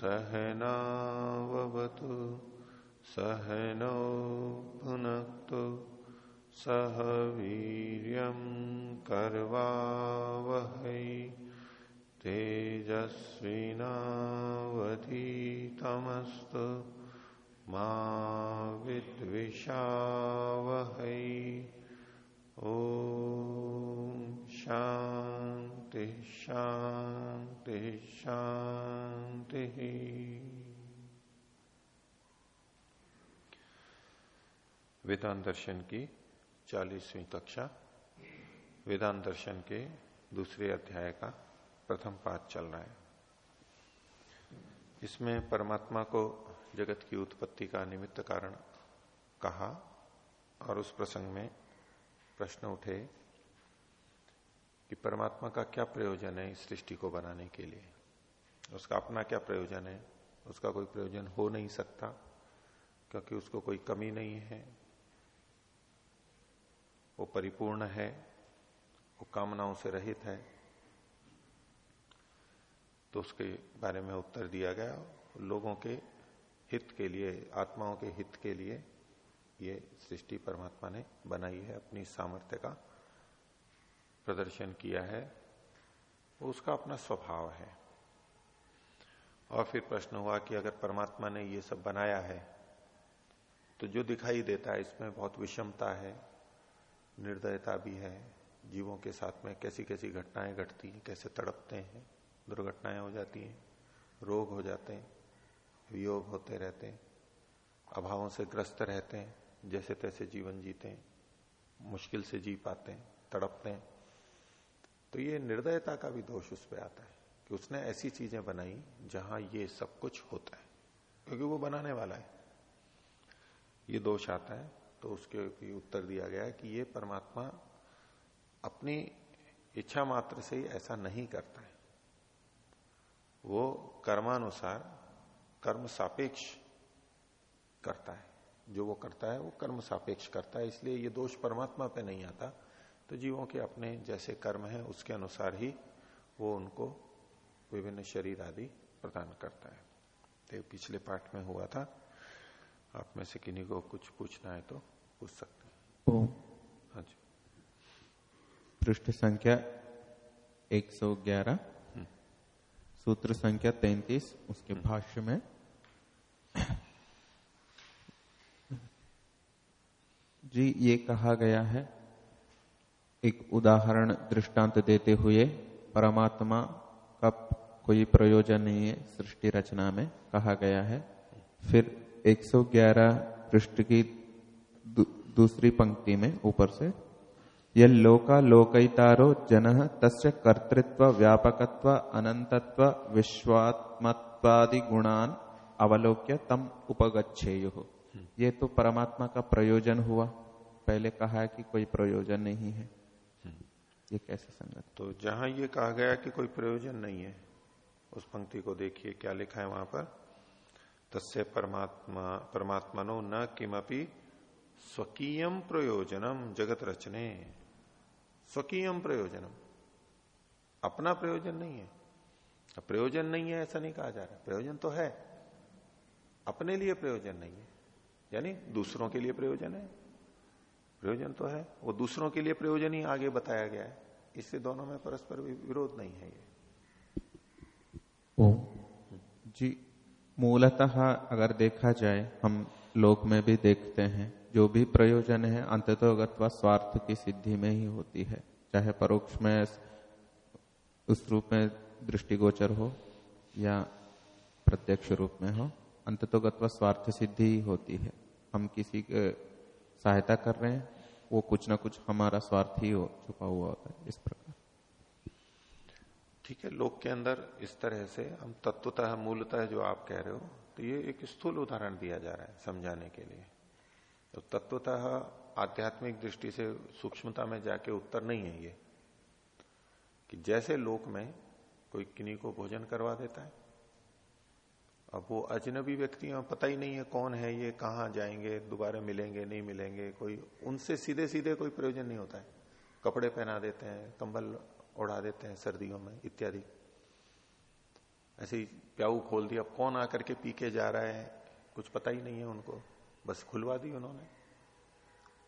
सहनावतु सहनौ सह वीर्यं कर्वावहै तेजस्विनावधीतमस्तु मा विद्विषावहै। ओ शांति शांति शांति वेदांत दर्शन की चालीसवीं कक्षा, वेदांत दर्शन के दूसरे अध्याय का प्रथम पाठ चल रहा है। इसमें परमात्मा को जगत की उत्पत्ति का निमित्त कारण कहा और उस प्रसंग में प्रश्न उठे कि परमात्मा का क्या प्रयोजन है इस सृष्टि को बनाने के लिए? उसका अपना क्या प्रयोजन है? उसका कोई प्रयोजन हो नहीं सकता, क्योंकि उसको कोई कमी नहीं है। वो परिपूर्ण है, वो कामनाओं से रहित है। तो उसके बारे में उत्तर दिया गया, लोगों के हित के लिए, आत्माओं के हित के लिए ये सृष्टि परमात्मा ने बनाई है, अपनी सामर्थ्य का प्रदर्शन किया है। उसका अपना स्वभाव है। और फिर प्रश्न हुआ कि अगर परमात्मा ने ये सब बनाया है तो जो दिखाई देता है, इसमें बहुत विषमता है निर्दयता भी है, जीवों के साथ में कैसी कैसी घटनाएँ घटती हैं, कैसे तड़पते हैं, दुर्घटनाएँ हो जाती हैं, रोग हो जाते हैं, वियोग होते रहते हैं, अभावों से ग्रस्त रहते हैं जैसे तैसे जीवन जीते हैं, मुश्किल से जी पाते हैं, तड़पते हैं। तो ये निर्दयता का भी दोष उस पर आता है कि उसने ऐसी चीज़ें बनाई जहाँ ये सब कुछ होता है, क्योंकि वो बनाने वाला है। ये दोष आता है तो उसके भी उत्तर दिया गया कि ये परमात्मा अपनी इच्छा मात्र से ही ऐसा नहीं करता है। वो कर्मानुसार, कर्म सापेक्ष करता है। जो वो करता है, वो कर्म सापेक्ष करता है। इसलिए ये दोष परमात्मा पे नहीं आता। तो जीवों के अपने जैसे कर्म है, उसके अनुसार ही वो उनको विभिन्न शरीर आदि प्रदान करता है। तो पिछले पाठ में हुआ था। आप में से किन्हीं को कुछ पूछना है तो पूछ सकते हैं। हाँ जी। पृष्ठ संख्या 111 सूत्र संख्या 33 उसके हम्म। भाष्य में। जी ये कहा गया है एक उदाहरण दृष्टांत देते हुए परमात्मा का कोई प्रयोजन नहीं है सृष्टि रचना में कहा गया है। फिर 111 पृष्ठ की दूसरी पंक्ति में, ऊपर से, यह लोका लोकैतारो जन तस्य कर्तृत्व व्यापकत्व अनंतत्व विश्वात्मत्वादि गुणान अवलोक्य तम उपगछेयु ये तो परमात्मा का प्रयोजन हुआ। पहले कहा है कि कोई प्रयोजन नहीं है। ये कैसे संगत? तो जहाँ ये कहा गया कि कोई प्रयोजन नहीं है, उस पंक्ति को देखिए, क्या लिखा है वहाँ पर? तस्य परमात्मा, परमात्मनो न किमपि स्वकीयम प्रयोजनम जगत रचने स्वकीयम प्रयोजनम अपना प्रयोजन नहीं है। प्रयोजन नहीं है, ऐसा नहीं कहा जा रहा। प्रयोजन तो है। अपने लिए प्रयोजन नहीं है। यानी दूसरों के लिए प्रयोजन है। प्रयोजन तो है। वो दूसरों के लिए प्रयोजन ही आगे बताया गया है। इससे दोनों में परस्पर विरोध नहीं है ये। ओ जी। मूलतः अगर देखा जाए, हम लोक में भी देखते हैं, जो भी प्रयोजन है अंततोगत्वा स्वार्थ की सिद्धि में ही होती है, चाहे परोक्ष में उस रूप में दृष्टिगोचर हो, या प्रत्यक्ष रूप में हो अंततोगत्वा स्वार्थ सिद्धि ही होती है। हम किसी के सहायता कर रहे हैं, वो कुछ ना कुछ हमारा स्वार्थ ही हो, छुपा हुआ होता है, इस प्रकार। ठीक है, लोक के अंदर इस तरह से हम तत्वतः, मूलतः जो आप कह रहे हो तो ये एक स्थूल उदाहरण दिया जा रहा है समझाने के लिए। तो तत्वतः आध्यात्मिक दृष्टि से सूक्ष्मता में जाके उत्तर नहीं है ये, कि जैसे लोक में कोई किन्हीं को भोजन करवा देता है, अब वो अजनबी व्यक्ति हैं पता ही नहीं है कौन है ये, कहाँ जाएँगे, दोबारा मिलेंगे, नहीं मिलेंगे, कोई उनसे सीधे सीधे कोई प्रयोजन नहीं होता है। कपड़े पहना देते हैं, कंबल उड़ा देते हैं सर्दियों में, इत्यादि। ऐसे ही प्याऊ खोल दिया कौन आकर के पी के जा रहा है? कुछ पता ही नहीं है उनको। बस खुलवा दी उन्होंने।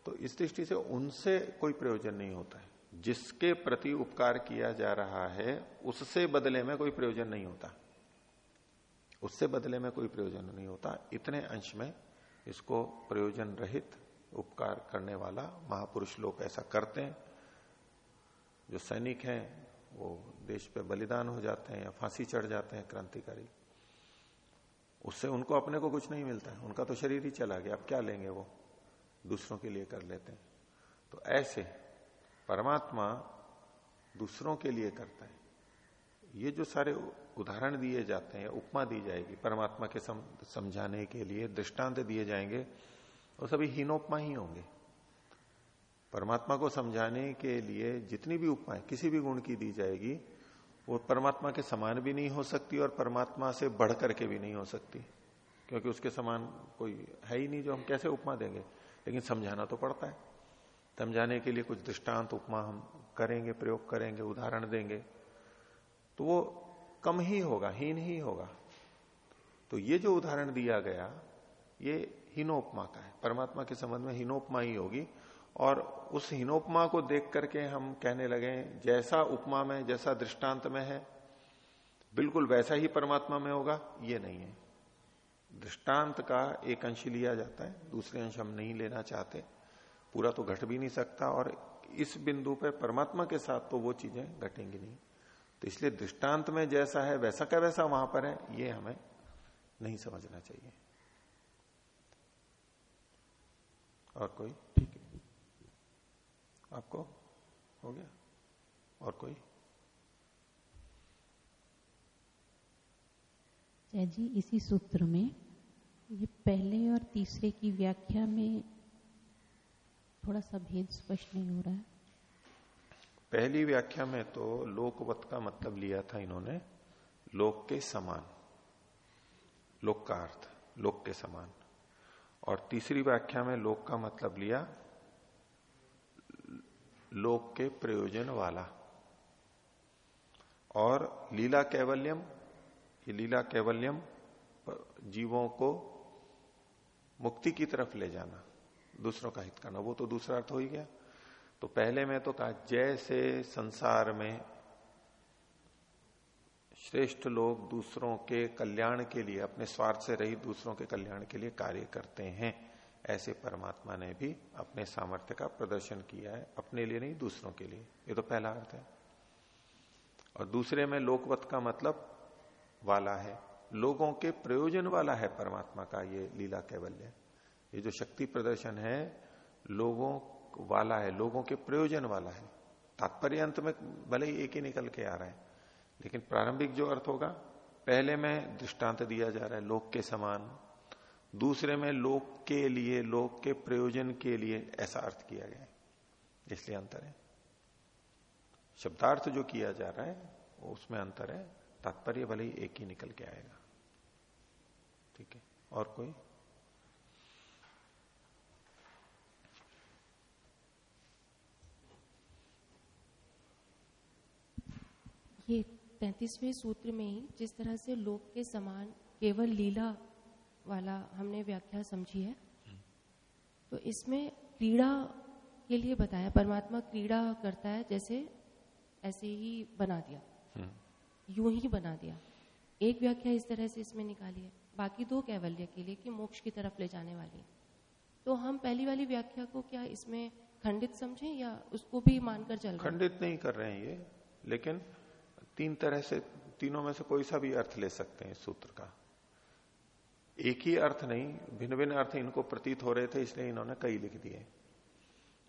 तो इस दृष्टि से उनसे कोई प्रयोजन नहीं होता है। जिसके प्रति उपकार किया जा रहा है, उससे बदले में कोई प्रयोजन नहीं होता। उससे बदले में कोई प्रयोजन नहीं होता। इतने अंश में इसको प्रयोजन रहित उपकार करने वाला महापुरुष लोग ऐसा करते हैं। जो सैनिक हैं वो देश पे बलिदान हो जाते हैं या फांसी चढ़ जाते हैं क्रांतिकारी। उससे उनको अपने को कुछ नहीं मिलता है। उनका तो शरीर ही चला गया। अब क्या लेंगे वो? दूसरों के लिए कर लेते हैं। तो ऐसे परमात्मा दूसरों के लिए करता है। ये जो सारे उदाहरण दिए जाते हैं उपमा दी जाएगी परमात्मा के सम, समझाने के लिए दृष्टांत दिए जाएँगे वो सभी हीनोपमा ही होंगे। परमात्मा को समझाने के लिए जितनी भी उपमाएँ, किसी भी गुण की दी जाएगी, वो परमात्मा के समान भी नहीं हो सकती और परमात्मा से बढ़ करके भी नहीं हो सकती। क्योंकि उसके समान कोई है ही नहीं जो हम कैसे उपमा देंगे। लेकिन समझाना तो पड़ता है। समझाने के लिए कुछ दृष्टांत उपमा हम करेंगे, प्रयोग करेंगे, उदाहरण देंगे। तो वो कम ही होगा, हीन ही होगा। तो ये जो उदाहरण दिया गया, ये हीनोपमा का है। परमात्मा के संबंध में हीनोपमा ही होगी। और उस हीनोपमा को देख करके हम कहने लगे, जैसा उपमा में, जैसा दृष्टांत में है, बिल्कुल वैसा ही परमात्मा में होगा, ये नहीं है। दृष्टांत का एक अंश लिया जाता है, दूसरे अंश हम नहीं लेना चाहते, पूरा तो घट भी नहीं सकता, और इस बिंदु पे परमात्मा के साथ तो वो चीज़ें घटेंगी नहीं। तो इसलिए दृष्टांत में जैसा है, वैसा का वैसा वहाँ पर है, ये हमें नहीं समझना चाहिए। और कोई? ठीक है। आपको? हो गया? और कोई? जी इसी सूत्र में ये पहले और तीसरे की व्याख्या में थोड़ा सा भेद स्पष्ट नहीं हो रहा है। पहली व्याख्या में तो लोकवत का मतलब लिया था इन्होंने लोक के समान। लोक का अर्थ लोक के समान। और तीसरी व्याख्या में लोक का मतलब लिया लोक के प्रयोजन वाला। और लीला कैवल्यम, ये लीला कैवल्यम जीवों को मुक्ति की तरफ़ ले जाना, दूसरों का हित करना, वो तो दूसरा अर्थ हो ही गया। तो पहले में तो कहा, जैसे संसार में श्रेष्ठ लोग दूसरों के कल्याण के लिए, अपने स्वार्थ से रही दूसरों के कल्याण के लिए कार्य करते हैं ऐसे परमात्मा ने भी अपने सामर्थ्य का प्रदर्शन किया है, अपने लिए नहीं, दूसरों के लिए। ये तो पहला अर्थ है। और दूसरे में लोकवत का मतलब वाला है। लोगों के प्रयोजन वाला है परमात्मा का ये लीला कैवल्य। ये जो शक्ति प्रदर्शन है, लोगों वाला है, लोगों के प्रयोजन वाला है। तात्पर्य अंत में भले ही एक ही निकल के आ रहा है, लेकिन प्रारंभिक जो अर्थ होगा, पहले में दृष्टांत दिया जा रहा है, लोक के समान दूसरे में लोक के लिए, लोक के प्रयोजन के लिए ऐसा अर्थ किया गया इसलिए अंतर है। शब्दार्थ जो किया जा रहा है, उसमें अंतर है। तात्पर्य भले ही एक ही निकल के आएगा। ठीक है? और कोई? ये तैतीसवें सूत्र में ही जिस तरह से लोक के समान केवल लीला वाला हमने व्याख्या समझी है। तो इसमें क्रीड़ा के लिए बताया परमात्मा क्रीड़ा करता है जैसे ऐसे ही बना दिया। हम्म। यूँ ही बना दिया। एक व्याख्या इस तरह से इसमें निकाली है। बाकी दो कैवल्य के लिए कि मोक्ष की तरफ़ ले जाने वाली है। तो हम पहली वाली व्याख्या को क्या इसमें खंडित समझें या उसको भी मानकर चल खंडित नहीं कर रहे हैं ये लेकिन तीन तरह से तीनों में से कोई सा भी अर्थ ले सकते हैं सूत्र का। एक ही अर्थ नहीं भिन्न भिन्न अर्थ इनको प्रतीत हो रहे थे, इसलिए इन्होंने कई लिख दिए।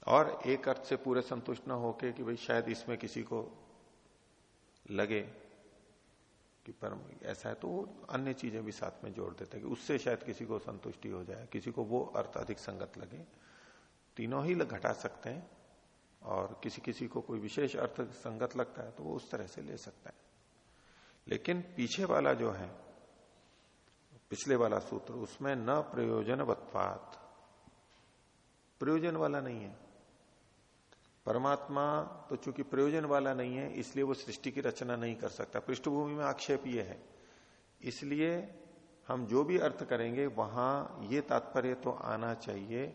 और एक अर्थ से पूरे संतुष्ट न होके कि भाई शायद इसमें किसी को लगे कि परम, ऐसा है तो अन्य चीज़ें भी साथ में जोड़ देते हैं कि उससे शायद किसी को संतुष्टि हो जाए, किसी को वो अर्थ अधिक संगत लगे। तीनों ही घटा सकते हैं और किसी किसी को कोई विशेष अर्थ संगत लगता है तो वो उस तरह से ले सकता है। लेकिन पीछे वाला जो है पिछले वाला सूत्र, उसमें न प्रयोजन प्रयोजनवत्वात। प्रयोजन वाला नहीं है। परमात्मा तो चूँकि प्रयोजन वाला नहीं है, इसलिए वो सृष्टि की रचना नहीं कर सकता। पृष्ठभूमि में आक्षेप ये है। इसलिए हम जो भी अर्थ करेंगे, वहाँ ये तात्पर्य तो आना चाहिए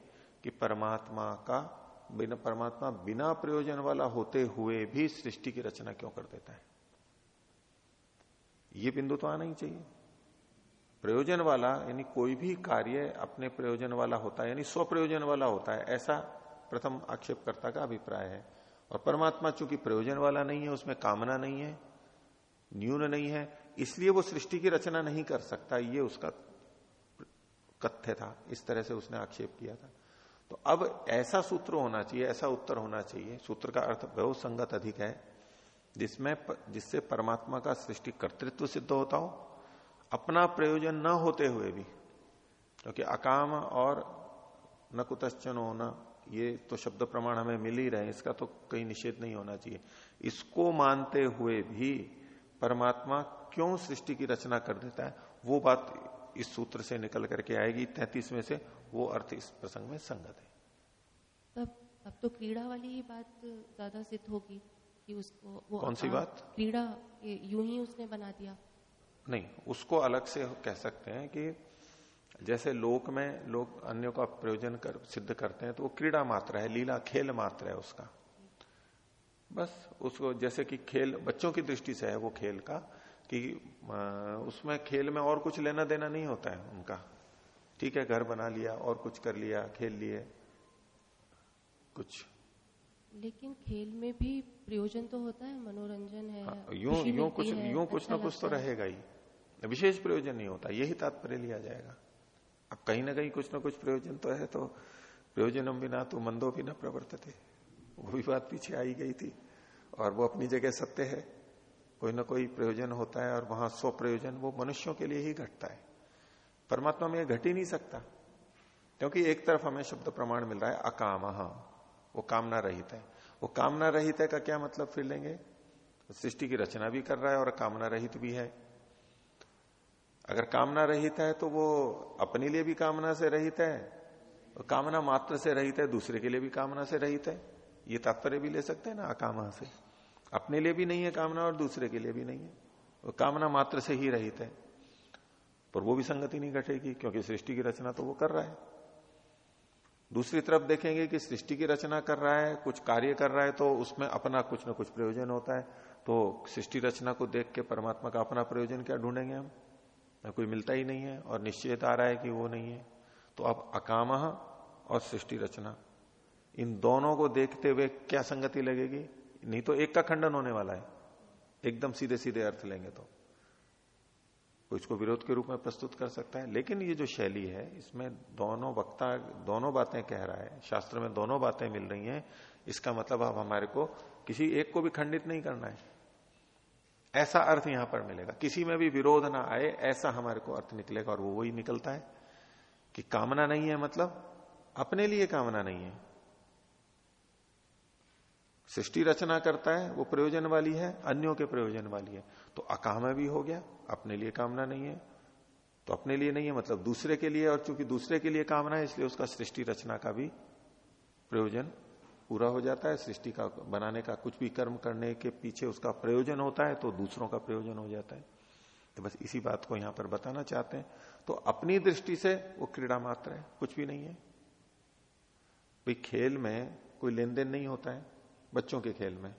कि परमात्मा का बिना, परमात्मा बिना प्रयोजन वाला होते हुए भी सृष्टि की रचना क्यों कर देता है? ये बिंदु तो आना ही चाहिए। प्रयोजन वाला, यानी कोई भी कार्य अपने प्रयोजन वाला होता है, यानी स्व प्रयोजन वाला होता है, ऐसा प्रथम आक्षेपकर्ता का अभिप्राय है। और परमात्मा चूँकि प्रयोजन वाला नहीं है, उसमें कामना नहीं है, न्यून नहीं है, इसलिए वो सृष्टि की रचना नहीं कर सकता, ये उसका कथ्य था, इस तरह से उसने आक्षेप किया था। तो अब ऐसा सूत्र होना चाहिए, ऐसा उत्तर होना चाहिए, सूत्र का अर्थ बहुत संगत अधिक है, जिसमें जिससे परमात्मा का सृष्टि कर्तृत्व सिद्ध होता हो अपना प्रयोजन न होते हुए भी क्योंकि तो अकाम और न कुतश्चन होना ये तो शब्द प्रमाण हमें मिल ही रहे इसका तो कहीं निषेध नहीं होना चाहिए। इसको मानते हुए भी परमात्मा क्यों सृष्टि की रचना कर देता है वो बात इस सूत्र से निकल करके आएगी तैतीस में से वो अर्थ इस प्रसंग में संगत है। तब अब तो क्रीड़ा वाली ही बात ज़्यादा सिद्ध होगी कि उसको वो कौन सी बात? क्रीड़ा यूँ ही उसने बना दिया। नहीं उसको अलग से कह सकते हैं कि जैसे लोक में लोग अन्यों का प्रयोजन कर सिद्ध करते हैं तो वो क्रीड़ा मात्र है लीला खेल मात्र है उसका। बस उसको जैसे कि खेल बच्चों की दृष्टि से है वो खेल का कि उसमें खेल में और कुछ लेना देना नहीं होता है उनका। ठीक है घर बना लिया और कुछ कर लिया खेल लिए कुछ। लेकिन खेल में भी प्रयोजन तो होता है मनोरंजन है हाँ, यूँ यूँ कुछ यूँ कुछ अच्छा ना कुछ तो रहेगा ही। विशेष प्रयोजन नहीं होता, यही तात्पर्य लिया जाएगा। अब कहीं ना कहीं कुछ ना कुछ प्रयोजन तो है तो प्रयोजनम बिना तो मंदो भी न प्रवर्तते। वो भी बात पीछे आई गई थी, और वो अपनी जगह सत्य है। कोई ना कोई प्रयोजन होता है, और वहाँ स्व प्रयोजन वो मनुष्यों के लिए ही घटता है। परमात्मा में घट ही नहीं सकता, क्योंकि एक तरफ़ हमें शब्द प्रमाण मिल रहा है, अकाम, वो कामना रहित है। वो कामना रहित है का क्या मतलब फिर लेंगे? सृष्टि की रचना भी कर रहा है, और कामना रहित भी है। अगर कामना रहित है तो वो अपने लिए भी कामना से रहित है और कामना मात्र से रहित है, दूसरे के लिए भी कामना से रहित है। ये तात्पर्य भी ले सकते हैं ना अकामा से। अपने लिए भी नहीं है कामना और दूसरे के लिए भी नहीं है। वो कामना मात्र से ही रहित है। पर वो भी संगति नहीं घटेगी, क्योंकि सृष्टि की रचना तो वो कर रहा है। दूसरी तरफ़ देखेंगे कि सृष्टि की रचना कर रहा है, कुछ कार्य कर रहा है तो उसमें अपना कुछ ना कुछ प्रयोजन होता है। तो सृष्टि रचना को देख के परमात्मा का अपना प्रयोजन क्या ढूंढेंगे हम? कोई मिलता ही नहीं है और निश्चयता आ रहा है कि वो नहीं है। तो अब अकाम और सृष्टि रचना। इन दोनों को देखते हुए क्या संगति लगेगी? नहीं तो एक का खंडन होने वाला है। एकदम सीधे सीधे अर्थ लेंगे तो। कोई इसको विरोध के रूप में प्रस्तुत कर सकता है। लेकिन ये जो शैली है, इसमें दोनों वक्ता, दोनों बातें कह रहा है। शास्त्र में दोनों बातें मिल रही हैं। इसका मतलब अब हमारे को किसी एक को भी खंडित नहीं करना है। ऐसा अर्थ यहाँ पर मिलेगा। किसी में भी विरोध ना आए, ऐसा हमारे को अर्थ निकलेगा और वो वही निकलता है कि कामना नहीं है मतलब अपने लिए कामना नहीं है। सृष्टि रचना करता है, वो प्रयोजन वाली है, अन्यों के प्रयोजन वाली है। तो अकाम भी हो गया, अपने लिए कामना नहीं है। तो अपने लिए नहीं है मतलब दूसरे के लिए, और चूँकि दूसरे के लिए कामना है, इसलिए उसका सृष्टि रचना का भी प्रयोजन पूरा हो जाता है, सृष्टि का बनाने का कुछ भी कर्म करने के पीछे उसका प्रयोजन होता है तो दूसरों का प्रयोजन हो जाता है। तो बस इसी बात को यहाँ पर बताना चाहते हैं। तो अपनी दृष्टि से वो क्रीड़ा मात्र है, कुछ भी नहीं है। भाई, खेल में कोई लेन देन नहीं होता है, बच्चों के खेल में।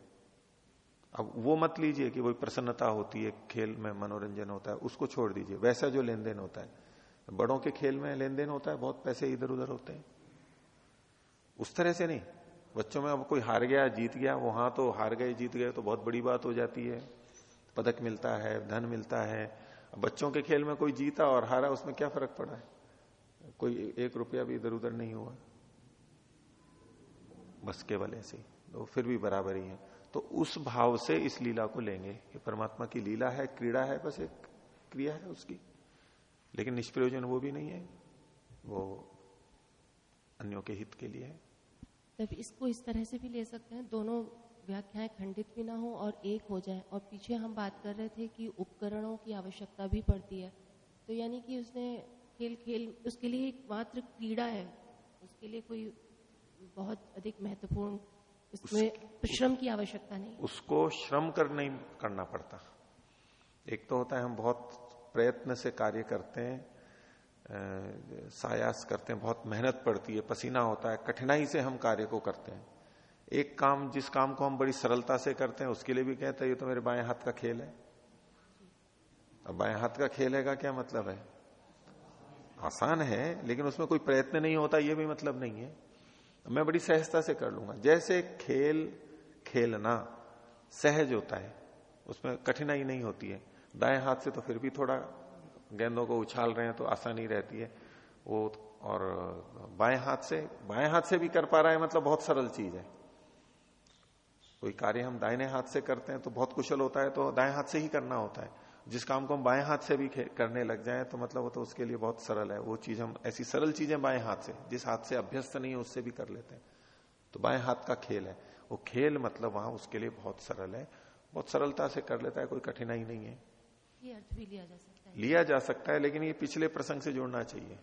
अब वो मत लीजिए कि वही प्रसन्नता होती है, खेल में मनोरंजन होता है, उसको छोड़ दीजिए। वैसा जो लेन देन होता है, बड़ों के खेल में लेन देन होता है, बहुत पैसे इधर उधर होते हैं। उस तरह से नहीं। बच्चों में अब कोई हार गया, जीत गया वहाँ तो हार गए, जीत गए तो बहुत बड़ी बात हो जाती है। पदक मिलता है, धन मिलता है। बच्चों के खेल में कोई जीता और हारा, उसमें क्या फ़र्क पड़ा है? कोई एक रुपया भी इधर उधर नहीं हुआ। बस केवल ऐसे ही। तो फिर भी बराबर ही है। तो उस भाव से इस लीला को लेंगे ये परमात्मा की लीला है, क्रीड़ा है, बस एक क्रिया है उसकी। लेकिन निष्प्रयोजन वो भी नहीं है। वो अन्यों के हित के लिए है। तब इसको इस तरह से भी ले सकते हैं दोनों व्याख्याएँ खंडित भी ना हो और एक हो जाए। और पीछे हम बात कर रहे थे कि उपकरणों की आवश्यकता भी पड़ती है। तो यानी कि उसने खेल खेल उसके लिए एक मात्र क्रीड़ा है। उसके लिए कोई बहुत अधिक महत्वपूर्ण इसमें श्रम की आवश्यकता नहीं। उसको श्रम कर नहीं करना पड़ता। एक तो होता है हम बहुत प्रयत्न से कार्य करते हैं सायास करते हैं, बहुत मेहनत पड़ती है, पसीना होता है, कठिनाई से हम कार्य को करते हैं। एक काम, जिस काम को हम बड़ी सरलता से करते हैं, उसके लिए भी कहते हैं, ये तो मेरे बाएँ हाथ का खेल है। अब बाएँ हाथ का खेल है का क्या मतलब है? आसान है, लेकिन उसमें कोई प्रयत्न नहीं होता, ये भी मतलब नहीं है। मैं बड़ी सहजता से कर लूँगा। जैसे खेल, खेलना सहज होता है, उसमें कठिनाई नहीं होती है। दाएँ हाथ से तो फिर भी थोड़ा गेंदों को उछाल रहे हैं तो आसानी रहती है। वो और बाएँ हाथ से, बाएँ हाथ से भी कर पा रहा है मतलब बहुत सरल चीज़ है। कोई कार्य हम दाहिने हाथ से करते हैं तो बहुत कुशल होता है तो दाएँ हाथ से ही करना होता है। जिस काम को हम बाएँ हाथ से भी करने लग जाए तो मतलब वो तो उसके लिए बहुत सरल है। वो चीज़ हम, ऐसी सरल चीज़ें बाएँ हाथ से, जिस हाथ से अभ्यस्त नहीं है उससे भी कर लेते हैं। तो बाएँ हाथ का खेल है। वो खेल मतलब वहाँ उसके लिए बहुत सरल है। बहुत सरलता से कर लेता है, कोई कठिनाई नहीं है। ये अर्थ भी लिया जा सकता लिया जा सकता है लेकिन ये पिछले प्रसंग से जोड़ना चाहिए।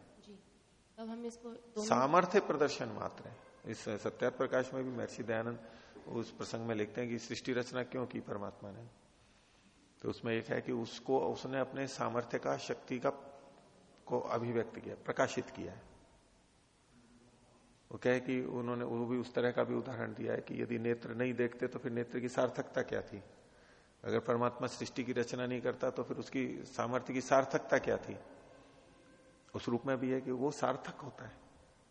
अब हम इसको सामर्थ्य प्रदर्शन मात्र है। इस सत्या प्रकाश में भी महर्षि दयानंद उस प्रसंग में लिखते हैं कि सृष्टि रचना क्यों की परमात्मा ने? तो उसमें एक है कि उसको उसने अपने सामर्थ्य का शक्ति का को अभिव्यक्त किया प्रकाशित किया है। वो कहे कि उन्होंने वो भी उस तरह का भी उदाहरण दिया है कि यदि नेत्र नहीं देखते तो फिर नेत्र की सार्थकता क्या थी? अगर परमात्मा सृष्टि की रचना नहीं करता तो फिर उसकी सामर्थ्य की सार्थकता क्या थी? उस रूप में भी है कि वो सार्थक होता है,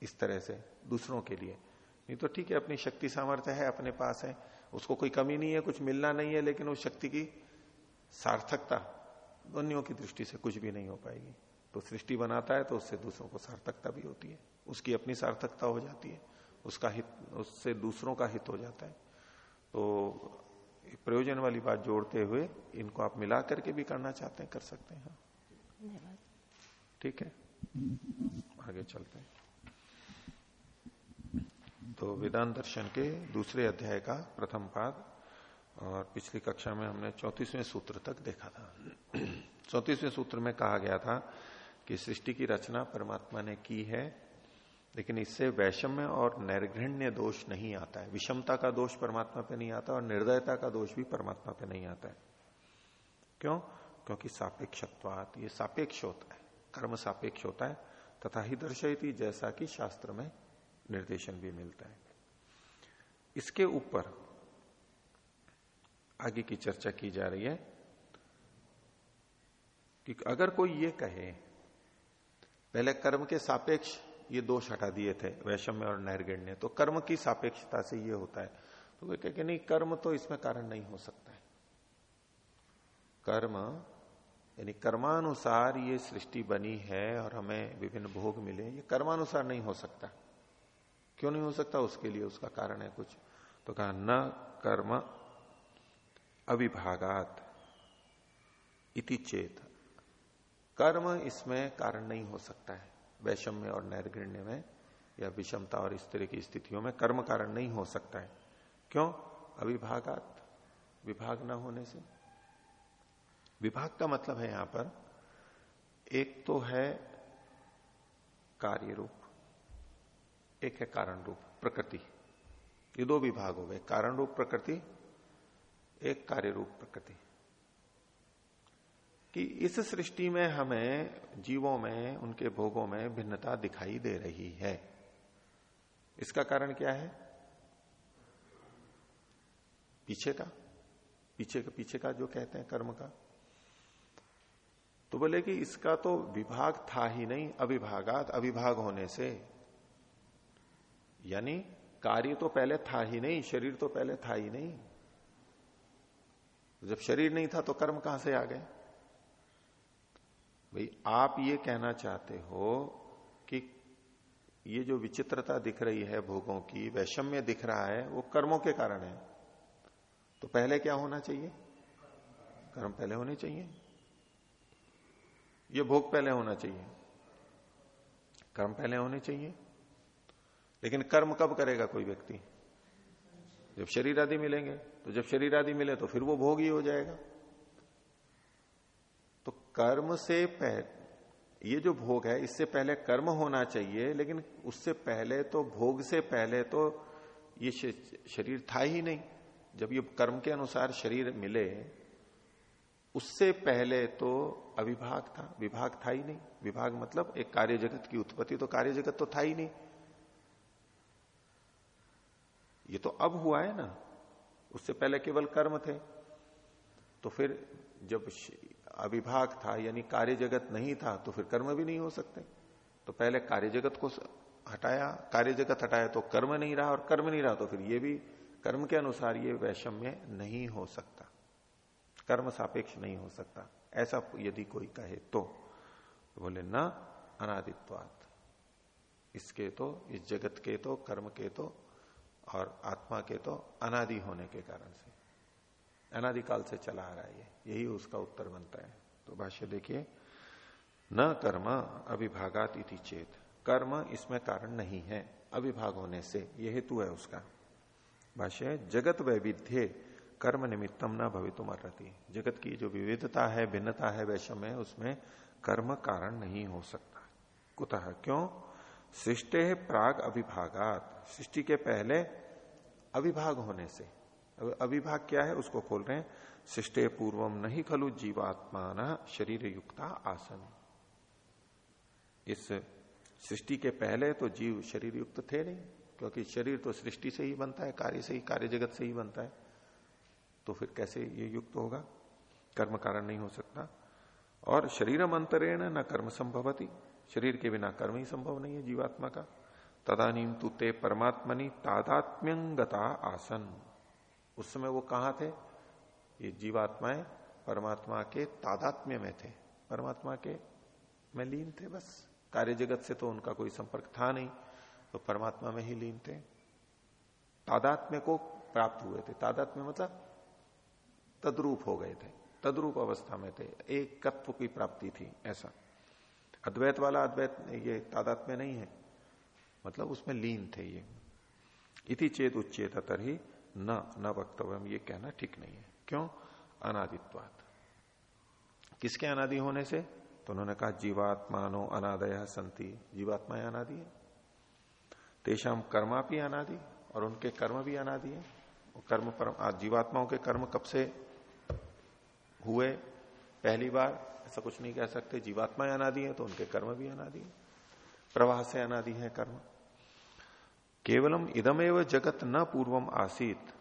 इस तरह से, दूसरों के लिए। नहीं तो ठीक है, अपनी शक्ति सामर्थ्य है, अपने पास है, उसको कोई कमी नहीं है, कुछ मिलना नहीं है, लेकिन उस शक्ति की सार्थकता दोनों की दृष्टि से कुछ भी नहीं हो पाएगी। तो सृष्टि बनाता है तो उससे दूसरों को सार्थकता भी होती है। उसकी अपनी सार्थकता हो जाती है, उसका हित, उससे दूसरों का हित हो जाता है। तो प्रयोजन वाली बात जोड़ते हुए इनको आप मिला करके भी करना चाहते हैं कर सकते हैं। ठीक है? आगे चलते हैं। तो वेदांत दर्शन के दूसरे अध्याय का प्रथम पाद और पिछली कक्षा में हमने चौतीसवें सूत्र तक देखा था। चौतीसवें सूत्र में कहा गया था कि सृष्टि की रचना परमात्मा ने की है लेकिन इससे वैषम्य और नैर्घण्य दोष नहीं आता है। विषमता का दोष परमात्मा पे नहीं आता और निर्दयता का दोष भी परमात्मा पे नहीं आता है। क्यों? क्योंकि सापेक्षत्वात, ये सापेक्ष होता है। कर्म सापेक्ष होता है, तथा ही दर्शयती जैसा कि शास्त्र में निर्देशन भी मिलता है। इसके ऊपर आगे की चर्चा की जा रही है कि अगर कोई ये कहे, पहले कर्म के सापेक्ष ये दोष हटा दिए थे वैषम्य और नैर्गण्य तो कर्म की सापेक्षता से ये होता है। तो वे कहे नहीं, कर्म तो इसमें कारण नहीं हो सकता है। कर्म, यानी कर्मानुसार ये सृष्टि बनी है और हमें विभिन्न भोग मिले ये कर्मानुसार नहीं हो सकता। क्यों नहीं हो सकता? उसके लिए उसका कारण है कुछ। तो कहा, न कर्म अविभागात इति चेत। कर्म इसमें कारण नहीं हो सकता है। वैषम्य और नैर्गण्य में या विषमता और इस तरह की स्थितियों में कर्म कारण नहीं हो सकता है। क्यों? अविभागात। विभाग न होने से। विभाग का मतलब है यहाँ पर, एक तो है कार्य रूप एक है कारण रूप प्रकृति। ये दो विभाग हो गए। कारण रूप प्रकृति, एक कार्य रूप प्रकृति। कि इस सृष्टि में हमें, जीवों में, उनके भोगों में भिन्नता दिखाई दे रही है। इसका कारण क्या है? पीछे का। पीछे का पीछे का जो कहते हैं कर्म का। तो बोले कि इसका तो विभाग था ही नहीं, अविभागात, अविभाग होने से। यानी कार्य तो पहले था ही नहीं, शरीर तो पहले था ही नहीं। जब शरीर नहीं था तो कर्म कहाँ से आ गए? भाई, आप ये कहना चाहते हो कि ये जो विचित्रता दिख रही है भोगों की, वैषम्य दिख रहा है, वो कर्मों के कारण है। तो पहले क्या होना चाहिए? कर्म पहले होने चाहिए। ये भोग पहले होना चाहिए। कर्म पहले होने चाहिए। लेकिन कर्म कब करेगा कोई व्यक्ति? जब शरीर आदि मिलेंगे तो जब शरीर आदि मिले तो फिर वो भोग ही हो जाएगा। कर्म से पहले ये जो भोग है, इससे पहले कर्म होना चाहिए, लेकिन उससे पहले तो भोग से पहले तो ये शरीर था ही नहीं। जब ये कर्म के अनुसार शरीर मिले, उससे पहले तो अविभाग था, विभाग था ही नहीं। विभाग मतलब एक कार्य जगत की उत्पत्ति तो कार्य जगत तो था ही नहीं। ये तो अब हुआ है ना, उससे पहले केवल कर्म थे। तो फिर जब अविभाग था यानी कार्य जगत नहीं था तो फिर कर्म भी नहीं हो सकते। तो पहले कार्य जगत को हटाया कार्य जगत हटाया तो कर्म नहीं रहा और कर्म नहीं रहा तो फिर ये भी कर्म के अनुसार ये वैषम्य नहीं हो सकता। कर्म सापेक्ष नहीं हो सकता। ऐसा यदि कोई कहे तो, बोले न अनादित्वात। इसके तो इस जगत के तो कर्म के तो और आत्मा के तो अनादि होने के कारण से। अनादिकाल से चला आ रहा है यही उसका उत्तर बनता है। तो भाष्य देखिए, न कर्म अविभागात इति चेत। कर्म इसमें कारण नहीं है, अविभाग होने से। यह हेतु है उसका। भाष्य, जगत वैविध्य कर्म निमित्तम न भवितुम अर्ति जगत की जो विविधता है, भिन्नता है में उसमें कर्म कारण नहीं हो सकता। कुतः? क्यों? सृष्टि प्राग अभिभागात सृष्टि के पहले अविभाग होने से। अविभाग क्या है, उसको खोल रहे हैं। सृष्टि पूर्वम नहीं खलु जीवात्मा शरीर युक्ता आसन। इस सृष्टि के पहले तो जीव शरीर युक्त थे नहीं, क्योंकि शरीर तो सृष्टि से ही बनता है, कार्य से ही, कार्य जगत से ही बनता है। तो फिर कैसे ये युक्त होगा? कर्म कारण नहीं हो सकता। और शरीरम अंतरेण न कर्म संभवती। शरीर के बिना कर्म ही संभव नहीं है जीवात्मा का। तदानीम तु ते परमात्मनि तादात्म्यंगता आसन। उस समय वो कहा थे? ये जीवात्माएँ परमात्मा के तादात्म्य में थे। परमात्मा के में लीन थे बस। कार्य जगत से तो उनका कोई संपर्क था नहीं तो परमात्मा में ही लीन थे। तादात्म्य को प्राप्त हुए थे। तादात्म्य मतलब तद्रूप हो गए थे। तद्रूप अवस्था में थे। एक तत्व की प्राप्ति थी ऐसा। अद्वैत वाला अद्वैत, ये तादात्म्य नहीं है। मतलब उसमें लीन थे ये। इति चेत उच्चेत तरही न न वक्तव्य ये कहना ठीक नहीं है। क्यों? अनादित्वात। किसके अनादि होने से? तो उन्होंने कहा, जीवात्मानो अनादय संति जीवात्मा अनादि है। तेषाम कर्मा भी अनादि, और उनके कर्म भी अनादि है। कर्म परम जीवात्माओं के कर्म कब से हुए? पहली बार, ऐसा कुछ नहीं कह सकते। जीवात्मा अनादि है तो उनके कर्म भी अनादि है। प्रवाह से अनादि है कर्म। केवलम इदमेव जगत न पूर्वम आसित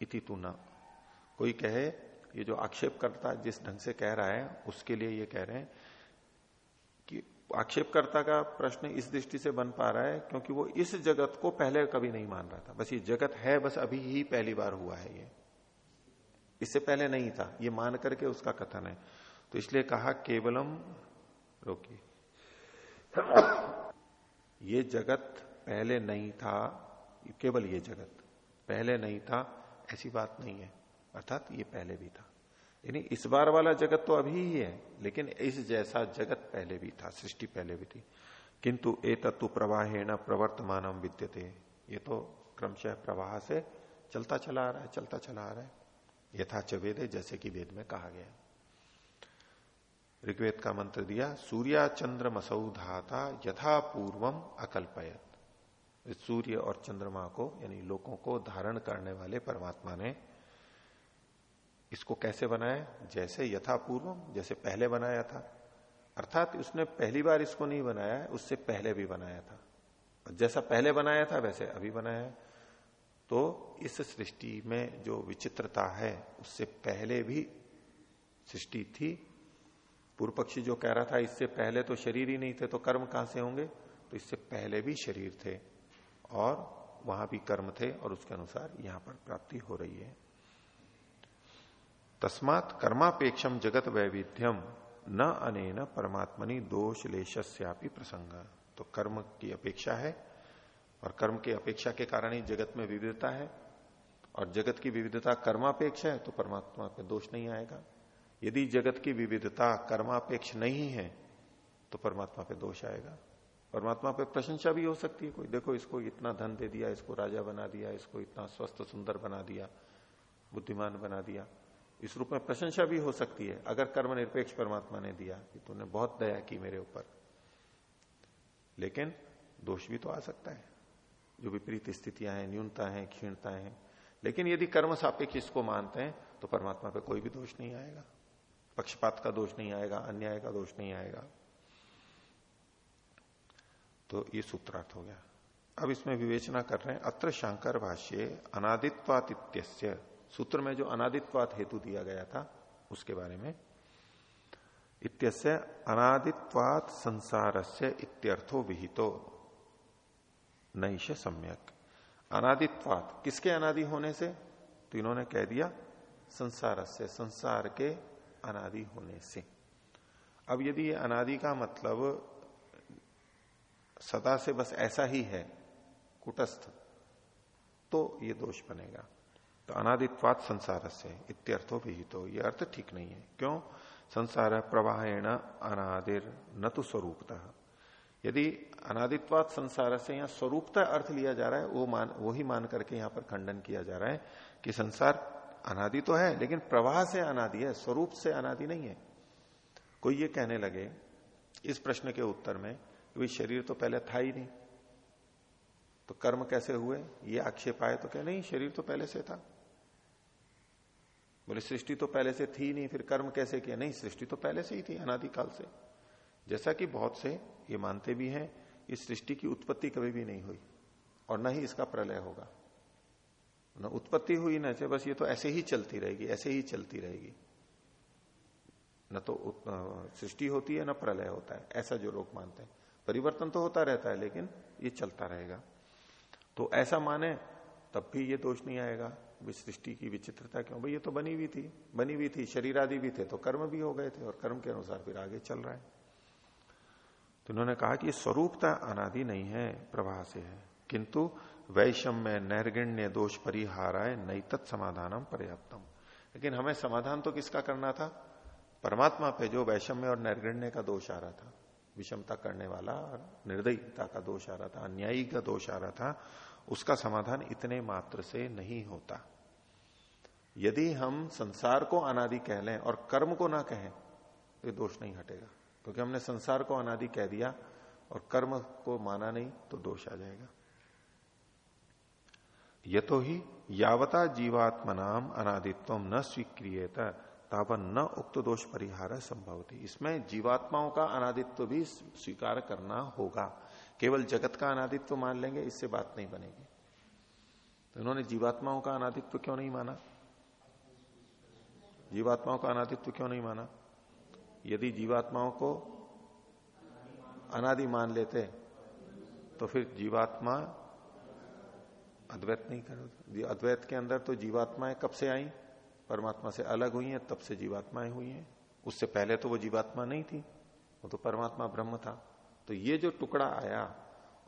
इति तू न। कोई कहे, ये जो आक्षेप करता जिस ढंग से कह रहा है, उसके लिए ये कह रहे हैं कि आक्षेपकर्ता का प्रश्न इस दृष्टि से बन पा रहा है क्योंकि वो इस जगत को पहले कभी नहीं मान रहा था। बस ये जगत है, बस अभी ही पहली बार हुआ है ये। इससे पहले नहीं था, ये मान करके उसका कथन है। तो इसलिए कहा, केवलम रोकी ये जगत पहले नहीं था केवल ये जगत। पहले नहीं था, ऐसी बात नहीं है। अर्थात ये पहले भी था। यानी इस बार वाला जगत तो अभी ही है, लेकिन इस जैसा जगत पहले भी था, सृष्टि पहले भी थी। किंतु ए तत्व प्रवाहेण प्रवर्तमान विद्यते। ये तो क्रमशः प्रवाह से चलता चला आ रहा है, चलता चला आ रहा है। यथाच वेद है जैसे कि वेद में कहा गया ऋग्वेद का मंत्र दिया, सूर्या चंद्र मसौ धाता, यथा पूर्वम अकल्पयत। सूर्य और चंद्रमा को, यानी लोगों को धारण करने वाले परमात्मा ने इसको कैसे बनाया? जैसे यथापूर्व जैसे पहले बनाया था। अर्थात उसने पहली बार इसको नहीं बनाया, उससे पहले भी बनाया था। जैसा पहले बनाया था, वैसे अभी बनाया तो इस सृष्टि में जो विचित्रता है, उससे पहले भी सृष्टि थी। पूर्व पक्षी जो कह रहा था, इससे पहले तो शरीर ही नहीं थे तो कर्म कहाँ से होंगे? तो इससे पहले भी शरीर थे। और वहाँ भी कर्म थे और उसके अनुसार यहाँ पर प्राप्ति हो रही है। तस्मात कर्मापेक्षम जगत वैविध्यम, न अनेन परमात्मनि दोष लेश्यापी प्रसंग। तो कर्म की अपेक्षा है और कर्म की अपेक्षा के कारण ही जगत में विविधता है। और जगत की विविधता कर्मापेक्ष है तो परमात्मा पे दोष नहीं आएगा। यदि जगत की विविधता कर्मापेक्ष नहीं है तो परमात्मा पे दोष आएगा। परमात्मा पे प्रशंसा भी हो सकती है। कोई देखो, इसको इतना धन दे दिया, इसको राजा बना दिया, इसको इतना स्वस्थ सुंदर बना दिया, बुद्धिमान बना दिया। इस रूप में प्रशंसा भी हो सकती है। अगर कर्म निरपेक्ष परमात्मा ने दिया कि तूने बहुत दया की मेरे ऊपर। लेकिन दोष भी तो आ सकता है। जो विपरीत स्थितियाँ हैं न्यूनता है क्षीणता है। लेकिन यदि कर्म सापेक्ष इसको मानते हैं तो परमात्मा पे कोई भी दोष नहीं आएगा। पक्षपात का दोष नहीं आएगा, अन्याय का दोष नहीं आएगा। तो ये सूत्रार्थ हो गया। अब इसमें विवेचना कर रहे हैं, अत्र शंकर भाष्य अनादित्वात सूत्र में जो अनादित्वात हेतु दिया गया था, उसके बारे में। इत्यस्य अनादित्वात संसार से इत्यर्थो विहितो नैश सम्यक। अनादित्वात किसके अनादि होने से? तो इन्होंने कह दिया संसार से संसार के अनादि होने से। अब यदि अनादि का मतलब सदा से बस ऐसा ही है, कुटस्थ। तो ये दोष बनेगा। तो अनादित्वात संसार से इत्यर्थो भी तो ये अर्थ ठीक नहीं है। क्यों? संसार प्रवाहेण अनादिर न तो स्वरूपता। यदि अनादित्वात संसार से यहाँ स्वरूपता अर्थ लिया जा रहा है, वो मान, वो ही मान करके यहाँ पर खंडन किया जा रहा है कि संसार अनादि तो है, लेकिन प्रवाह से अनादि है, स्वरूप से अनादि नहीं है। कोई ये कहने लगे इस प्रश्न के उत्तर में कि शरीर तो पहले था ही नहीं। तो कर्म कैसे हुए? ये आक्षेप आए तो क्या नहीं, शरीर तो पहले से था। बोले, सृष्टि तो पहले से थी नहीं, फिर कर्म कैसे किया? नहीं, सृष्टि तो पहले से ही थी, अनादिकाल से। जैसा कि बहुत से ये मानते भी हैं, इस सृष्टि की उत्पत्ति कभी भी नहीं हुई और न ही इसका प्रलय होगा। न उत्पत्ति हुई, न बस ये तो ऐसे ही चलती रहेगी, ऐसे ही चलती रहेगी। न तो सृष्टि होती है, न प्रलय होता है, ऐसा जो लोग मानते हैं। परिवर्तन तो होता रहता है, लेकिन ये चलता रहेगा। तो ऐसा माने, तब भी ये दोष नहीं आएगा। सृष्टि की विचित्रता क्यों? भाई ये तो बनी हुई थी, बनी हुई थी शरीर आदि भी थे तो कर्म भी हो गए थे, और कर्म के अनुसार फिर आगे चल रहा है। तो उन्होंने कहा कि स्वरूपता अनादि नहीं है, प्रवाह से है। किंतु वैषम्य, नैर्गण्य, दोष परिहाराय नई तत्समाधानम पर्याप्तम। लेकिन हमें समाधान तो किसका करना था? परमात्मा पे, जो वैषम्य और नैर्गण्य का दोष आ रहा था। विषमता करने वाला और निर्दयता का दोष आ रहा था, अन्यायी का दोष आ रहा था, उसका समाधान इतने मात्र से नहीं होता। यदि हम संसार को अनादि कह लें और कर्म को ना कहें तो दोष नहीं हटेगा। क्योंकि हमने संसार को अनादि कह दिया और कर्म को माना नहीं तो दोष आ जाएगा। ये तो ही यावता जीवात्मनाम अनादित्व न स्वीक्रियत। तावन न उक्त दोष परिहार संभव थी इसमें जीवात्माओं का अनादित्व भी स्वीकार करना होगा। केवल जगत का अनादित्व मान लेंगे, इससे बात नहीं बनेगी। तो इन्होंने जीवात्माओं का अनादित्व क्यों नहीं माना? जीवात्माओं का अनादित्व क्यों नहीं माना? यदि जीवात्माओं को अनादि मान लेते तो फिर जीवात्मा अद्वैत नहीं कर अद्वैत के अंदर तो जीवात्माएँ कब से आई? परमात्मा से अलग हुई हैं, तब से जीवात्माएँ हुई हैं। उससे पहले तो वो जीवात्मा नहीं थी, वो तो परमात्मा ब्रह्म था। तो ये जो टुकड़ा आया,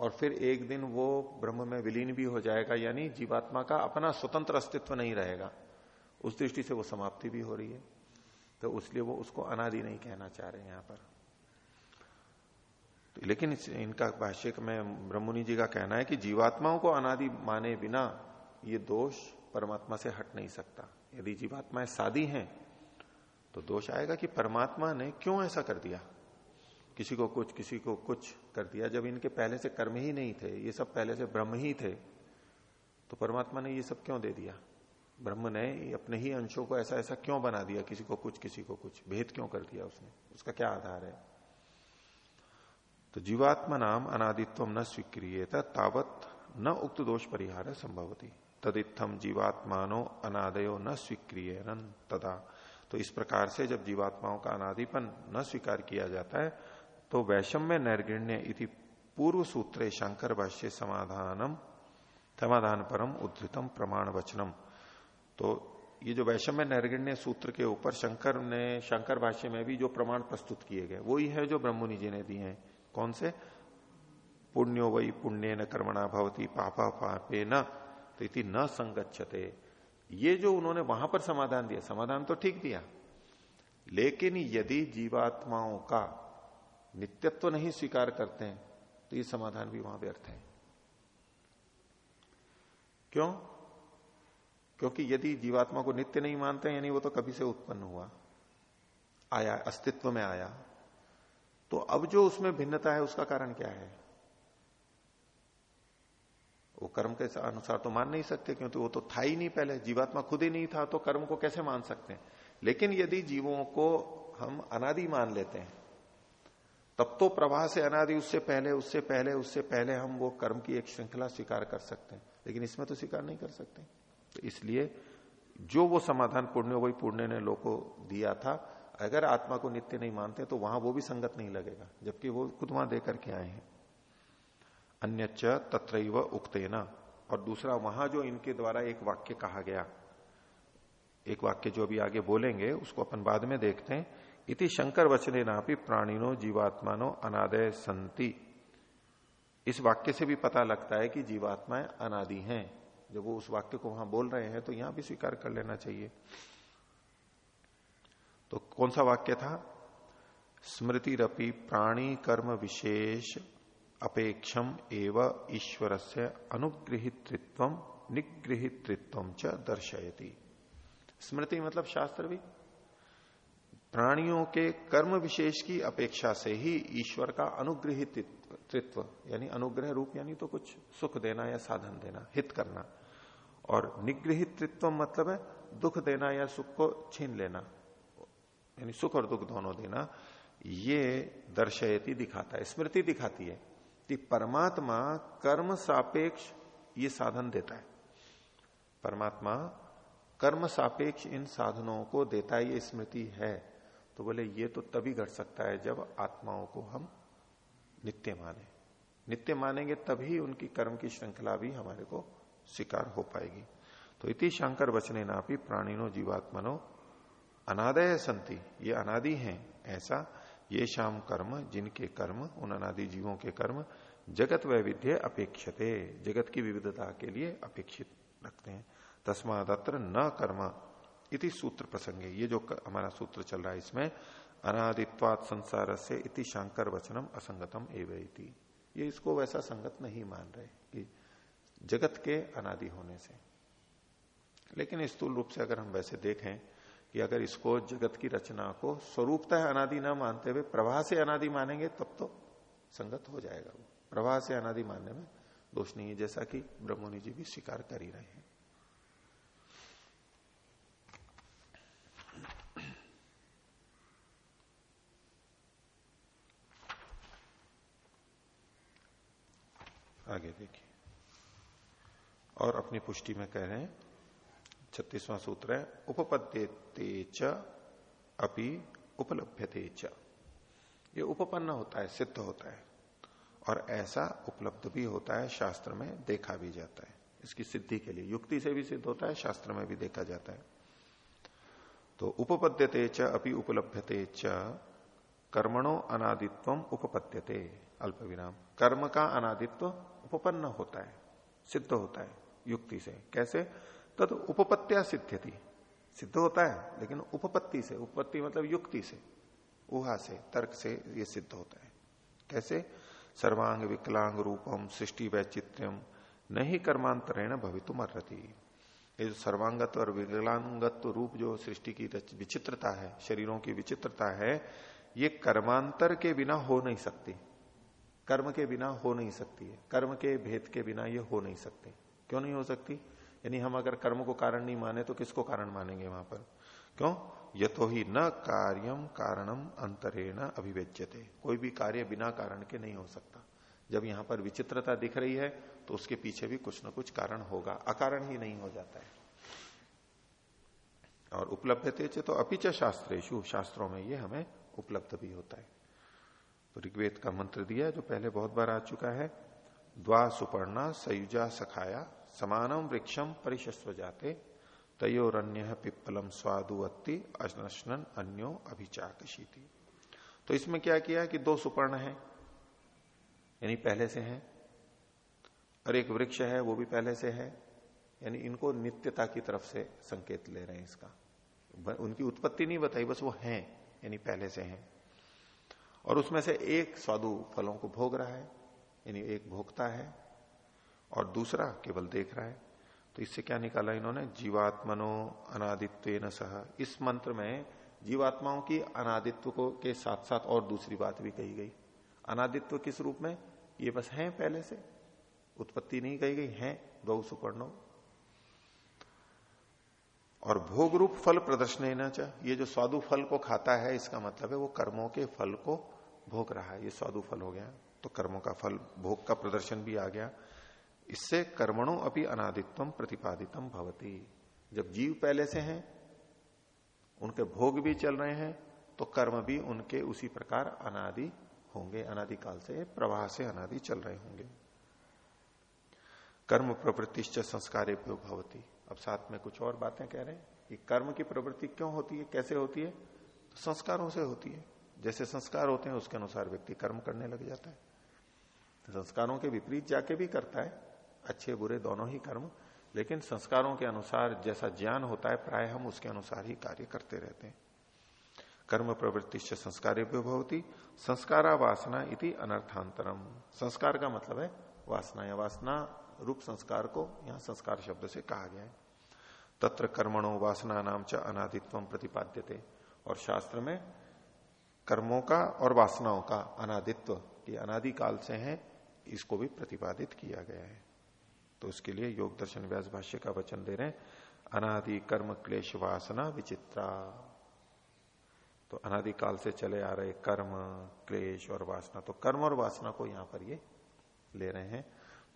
और फिर एक दिन वो ब्रह्म में विलीन भी हो जाएगा, यानी जीवात्मा का अपना स्वतंत्र अस्तित्व नहीं रहेगा, उस दृष्टि से वो समाप्ति भी हो रही है। तो उसलिए वो उसको अनादि नहीं कहना चाह रहे हैं यहाँ पर। तो लेकिन इनका भाष्य में ब्रह्मणि जी का कहना है कि जीवात्माओं को अनादि माने बिना ये दोष परमात्मा से हट नहीं सकता। यदि जीवात्माएँ सादी हैं तो दोष आएगा कि परमात्मा ने क्यों ऐसा कर दिया? किसी को कुछ, किसी को कुछ कर दिया जब इनके पहले से कर्म ही नहीं थे, ये सब पहले से ब्रह्म ही थे तो परमात्मा ने ये सब क्यों दे दिया? ब्रह्म ने अपने ही अंशों को ऐसा ऐसा क्यों बना दिया? किसी को कुछ, किसी को कुछ। भेद क्यों कर दिया उसने? उसका क्या आधार है? तो जीवात्मा नाम अनादित्व न स्वीक्रिय तावत न उक्त दोष परिहार संभव संभवती। तदित्थम जीवात्मानो अनादयो न स्वीक्रिय तदा। तो इस प्रकार से जब जीवात्माओं का अनादिपन न स्वीकार किया जाता है तो वैषम्य नैर्गण्य इति पूर्व सूत्रे शंकर भाष्य समाधानम, समाधान परम उद्धतम प्रमाण वचनम तो ये जो वैषम्य नैर्गण्य सूत्र के ऊपर शंकर ने शंकर भाष्य में भी जो प्रमाण प्रस्तुत किए गए वही है जो ब्रह्मनि जी ने दिए हैं। कौन से? पुण्यो वही पुण्य न कर्मणा भवती, पापा पापे न तो इति न संगच्छते। ये जो उन्होंने वहाँ पर समाधान दिया, समाधान तो ठीक दिया। लेकिन यदि जीवात्माओं का नित्यत्व नहीं स्वीकार करते हैं तो ये समाधान भी वहाँ व्यर्थ है। क्यों? क्योंकि यदि जीवात्मा को नित्य नहीं मानते यानी वो तो कभी से उत्पन्न हुआ, आया, अस्तित्व में आया तो अब जो उसमें भिन्नता है, उसका कारण क्या है? वो कर्म के अनुसार तो मान नहीं सकते, क्योंकि वो तो था ही नहीं पहले, जीवात्मा खुद ही नहीं था तो कर्म को कैसे मान सकते हैं? लेकिन यदि जीवों को हम अनादि मान लेते हैं, तब तो प्रवाह से अनादि, उससे पहले उससे पहले उससे पहले हम वो कर्म की एक श्रृंखला स्वीकार कर सकते हैं। लेकिन इसमें तो स्वीकार नहीं कर सकते। तो इसलिए जो वो समाधान पुण्य वही पुण्य ने लोग को दिया था। अगर आत्मा को नित्य नहीं मानते तो वहाँ वो भी संगत नहीं लगेगा, जबकि वो खुद वहाँ देकर के आए हैं। अन्य तत्र उक्तेना। और दूसरा, वहाँ जो इनके द्वारा एक वाक्य कहा गया, एक वाक्य जो अभी आगे बोलेंगे, उसको अपन बाद में देखते हैं। इति शंकर वचने नापी प्राणिनो जीवात्मानो अनादय संति। इस वाक्य से भी पता लगता है कि जीवात्माएँ अनादि हैं। जब वो उस वाक्य को वहाँ बोल रहे हैं तो यहाँ भी स्वीकार कर लेना चाहिए। तो कौन सा वाक्य था? स्मृति रपी प्राणी कर्म विशेष अपेक्षम एव ईश्वर से अनुगृहित्व निगृहित्व च दर्शयती। स्मृति मतलब शास्त्र भी प्राणियों के कर्म विशेष की अपेक्षा से ही ईश्वर का अनुग्रहित्व यानी अनुग्रह रूप, यानी तो कुछ सुख देना या साधन देना, हित करना। और निगृहित्व मतलब है दुख देना या सुख को छीन लेना, यानी सुख और दुख दोनों देना, ये दर्शयती, दिखाता है, स्मृति दिखाती है। कि परमात्मा कर्म सापेक्ष ये साधन देता है। परमात्मा कर्म सापेक्ष इन साधनों को देता है, ये स्मृति है। तो बोले, ये तो तभी घट सकता है जब आत्माओं को हम नित्य माने। नित्य मानेंगे तभी उनकी कर्म की श्रृंखला भी हमारे को स्वीकार हो पाएगी। तो इति शंकर वचने नापी प्राणिनो जीवात्मनो अनादय संति, ये अनादि हैं, ऐसा ये शाम कर्म, जिनके कर्म उन अनादि जीवों के कर्म, जगत वैविध्य अपेक्षते, जगत की विविधता के लिए अपेक्षित रखते हैं। तस्मादत्र न कर्म इति सूत्र प्रसंगे। ये जो हमारा सूत्र चल रहा है इसमें, अनादित्वात संसार से इति शंकर वचनम असंगतम एवं ये इसको वैसा संगत नहीं मान रहे कि जगत के अनादि होने से। लेकिन स्थूल रूप से अगर हम वैसे देखें कि अगर इसको जगत की रचना को स्वरूपतः अनादि ना मानते हुए प्रवाह से अनादि मानेंगे, तब तो संगत हो जाएगा वो। प्रवाह से अनादि मानने में दोष नहीं है, जैसा कि ब्रह्मणि जी भी स्वीकार कर ही रहे हैं। आगे देखिए। और अपनी पुष्टि में कह रहे हैं छत्तीसवां सूत्र है, उपपद्यते च अपि च। ये उपपन्न होता है, सिद्ध होता है, और ऐसा उपलब्ध भी होता है, शास्त्र में देखा भी जाता है। इसकी सिद्धि के लिए, युक्ति से भी सिद्ध होता है, शास्त्र में भी देखा जाता है। तो उपपद्यते च अपि च, कर्मणो अनादित्व उपपद्यते अल्प विराम कर्म का अनादित्व उपपन्न होता है, सिद्ध होता है, युक्ति से। कैसे? तद उपपत्तिया सिद्ध थी सिद्ध होता है, लेकिन उपपत्ति से, उपपत्ति मतलब युक्ति से उहा से, तर्क से ये सिद्ध होता है। कैसे? सर्वांग विकलांग रूपम, सृष्टि वैचित्र्यम नहीं कर्मांतरेण भवितुम अर्ति ये जो सर्वांगत्व और विकलांगत्व रूप जो सृष्टि की विचित्रता है, शरीरों की विचित्रता है, ये कर्मांतर के बिना हो नहीं सकती। कर्म के बिना हो नहीं सकती है। कर्म के भेद के बिना ये हो नहीं सकती। क्यों नहीं हो सकती? यानी हम अगर कर्म को कारण नहीं माने तो किसको कारण मानेंगे वहाँ पर? क्यों? ये तो ही न कार्यम कारणम अंतरेण अभिव्यज्यते। कोई भी कार्य बिना कारण के नहीं हो सकता। जब यहाँ पर विचित्रता दिख रही है तो उसके पीछे भी कुछ ना कुछ कारण होगा। अकारण ही नहीं हो जाता है। और उपलब्ध थे तो अपिच शास्त्रेशु शास्त्रों में ये हमें उपलब्ध भी होता है। तो ऋग्वेद का मंत्र दिया जो पहले बहुत बार आ चुका है। द्वा सुपर्णा सयुजा सखाया समानम वृक्षम परिशस्व जाते तयोरन्य पिप्पलम स्वादुवत्ति अश्नन अन्यो अभिचाकशीति तो इसमें क्या किया कि दो सुपर्ण है, यानी पहले से है, और एक वृक्ष है, वो भी पहले से है, यानी इनको नित्यता की तरफ़ से संकेत ले रहे हैं इसका। उनकी उत्पत्ति नहीं बताई, बस वो है, यानी पहले से है। और उसमें से एक स्वादु फलों को भोग रहा है, यानी एक भोगता है और दूसरा केवल देख रहा है। तो इससे क्या निकाला इन्होंने? जीवात्मनो अनादित्व न सह। इस मंत्र में जीवात्माओं की अनादित्व को के साथ साथ और दूसरी बात भी कही गई। अनादित्व किस रूप में? ये बस है पहले से। उत्पत्ति नहीं कही गई, है गौ सुपर्णो। और भोग रूप फल प्रदर्शन ये जो स्वादु फल को खाता है, इसका मतलब है वो कर्मों के फल को भोग रहा है। ये स्वादु फल हो गया। तो कर्मों का फल, भोग का प्रदर्शन भी आ गया। इससे कर्मणों अपनी अनादित्व प्रतिपादितम भवती। जब जीव पहले से हैं, उनके भोग भी चल रहे हैं तो कर्म भी उनके उसी प्रकार अनादि होंगे। अनादिकाल से, प्रवाह से अनादि चल रहे होंगे। कर्म प्रवृत्तिश्च संस्कार भवती। अब साथ में कुछ और बातें कह रहे हैं कि कर्म की प्रवृत्ति क्यों होती है, कैसे होती है? तो संस्कारों से होती है। जैसे संस्कार होते हैं, उसके अनुसार व्यक्ति कर्म करने लग जाता है। संस्कारों के विपरीत जाके भी करता है अच्छे बुरे दोनों ही कर्म, लेकिन संस्कारों के अनुसार जैसा ज्ञान होता है, प्राय हम उसके अनुसार ही कार्य करते रहते हैं। कर्म प्रवृत्ति संस्कार भवती संस्कारा वासना इति अनर्थांतरम। संस्कार का मतलब है वासना, या वासना रूप संस्कार को यहाँ संस्कार शब्द से कहा गया है। तत्र कर्मणों वासना नाम च अनादित्व प्रतिपाद्यते, और शास्त्र में कर्मों का और वासनाओं का अनादित्व, ये अनादिकाल से है, इसको भी प्रतिपादित किया गया है। तो उसके लिए योग दर्शन व्यास भाष्य का वचन दे रहे हैं। अनादि कर्म क्लेश वासना विचित्रा। तो अनादिकाल से चले आ रहे कर्म, क्लेश और वासना तो कर्म और वासना को यहाँ पर ये ले रहे हैं।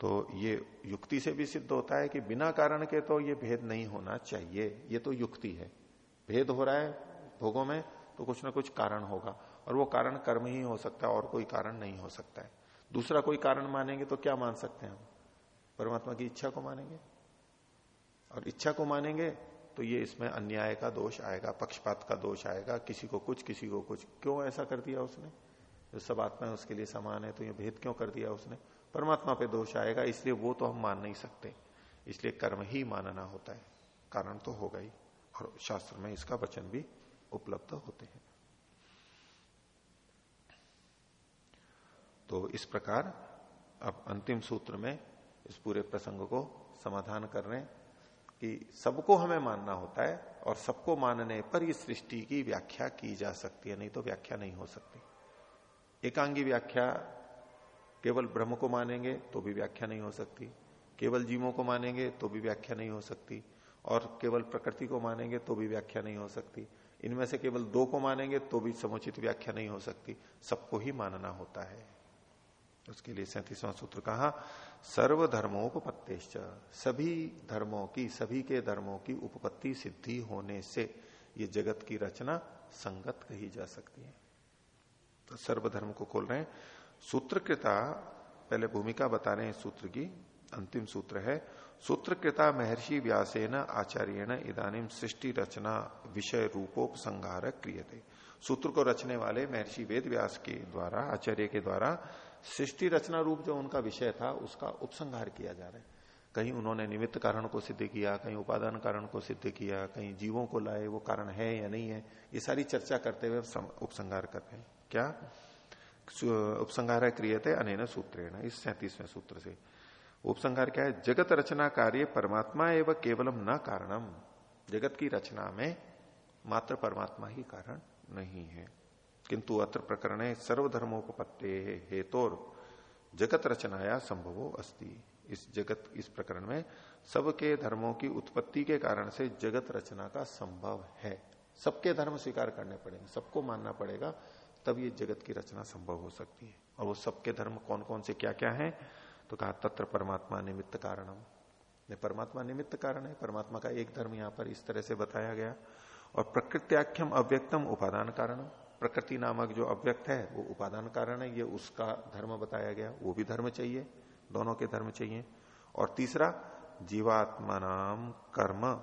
तो ये युक्ति से भी सिद्ध होता है कि बिना कारण के तो ये भेद नहीं होना चाहिए, ये तो युक्ति है। भेद हो रहा है भोगों में तो कुछ ना कुछ कारण होगा, और वो कारण कर्म ही हो सकता है, और कोई कारण नहीं हो सकता है। दूसरा कोई कारण मानेंगे तो क्या मान सकते हैं हम? परमात्मा की इच्छा को मानेंगे। और इच्छा को मानेंगे तो ये इसमें अन्याय का दोष आएगा, पक्षपात का दोष आएगा, किसी को कुछ, किसी को कुछ। क्यों ऐसा कर दिया उसने? जो सब आत्मा है उसके लिए समान है तो ये भेद क्यों कर दिया उसने? परमात्मा पे दोष आएगा, इसलिए वो तो हम मान नहीं सकते। इसलिए कर्म ही मानना होता है। कारण तो होगा ही। और शास्त्र में इसका वचन भी उपलब्ध होते हैं। तो इस प्रकार अब अंतिम सूत्र में इस पूरे प्रसंग को समाधान कर रहे कि सबको हमें मानना होता है और सबको मानने पर इस सृष्टि की व्याख्या की जा सकती है, नहीं तो व्याख्या नहीं हो सकती। एकांगी व्याख्या केवल ब्रह्म को मानेंगे तो भी व्याख्या नहीं हो सकती, केवल जीवों को मानेंगे तो भी व्याख्या नहीं हो सकती, और केवल प्रकृति को मानेंगे तो भी व्याख्या नहीं हो सकती। इनमें से केवल दो को मानेंगे तो भी समुचित व्याख्या नहीं हो सकती। सबको ही मानना होता है। उसके लिए सैतीसवां सूत्र कहा सर्व धर्मोपत्ति सभी धर्मों की, सभी के धर्मों की उपपत्ति सिद्धि होने से ये जगत की रचना संगत कही जा सकती है। तो सर्वधर्म को खोल रहे सूत्रकृता, पहले भूमिका बता रहे हैं सूत्र की, अंतिम सूत्र है। सूत्रकृता महर्षि व्यासेन आचार्यण इदानीम सृष्टि रचना विषय रूपोपसंहार क्रियते। सूत्र को रचने वाले महर्षि वेद व्यास के द्वारा, आचार्य के द्वारा सृष्टि रचना रूप जो उनका विषय था, उसका उपसंहार किया जा रहा है। कहीं उन्होंने निमित्त कारण को सिद्ध किया, कहीं उपादान कारण को सिद्ध किया, कहीं जीवों को लाए, वो कारण है या नहीं है, ये सारी चर्चा करते हुए उपसंहार करते हैं। क्या? उपसंहार क्रियते अन सूत्रेण, इस सैतीसवें सूत्र से। उपसंहार क्या है? जगत रचना कार्य परमात्मा एवं केवलम न कारणम। जगत की रचना में मात्र परमात्मा ही कारण नहीं है। किंतु अत्र प्रकरण सर्वधर्मोपत्ते हेतोर जगत रचनाया संभवो अस्ति। इस जगत, इस प्रकरण में सबके धर्मों की उत्पत्ति के कारण से जगत रचना का संभव है। सबके धर्म स्वीकार करने पड़ेंगे, सबको मानना पड़ेगा, तब ये जगत की रचना संभव हो सकती है। और वो सबके धर्म कौन कौन से क्या क्या है? तो कहा, तत्र परमात्मा निमित्त कारणम। परमात्मा निमित्त कारण है। परमात्मा का एक धर्म यहाँ पर इस तरह से बताया गया। और प्रकृत्याख्यम अव्यक्तम उपादान कारण प्रकृति नामक जो अव्यक्त है, वो उपादान कारण है, ये उसका धर्म बताया गया वो भी धर्म चाहिए, दोनों के धर्म चाहिए। और तीसरा, जीवात्मा नाम कर्म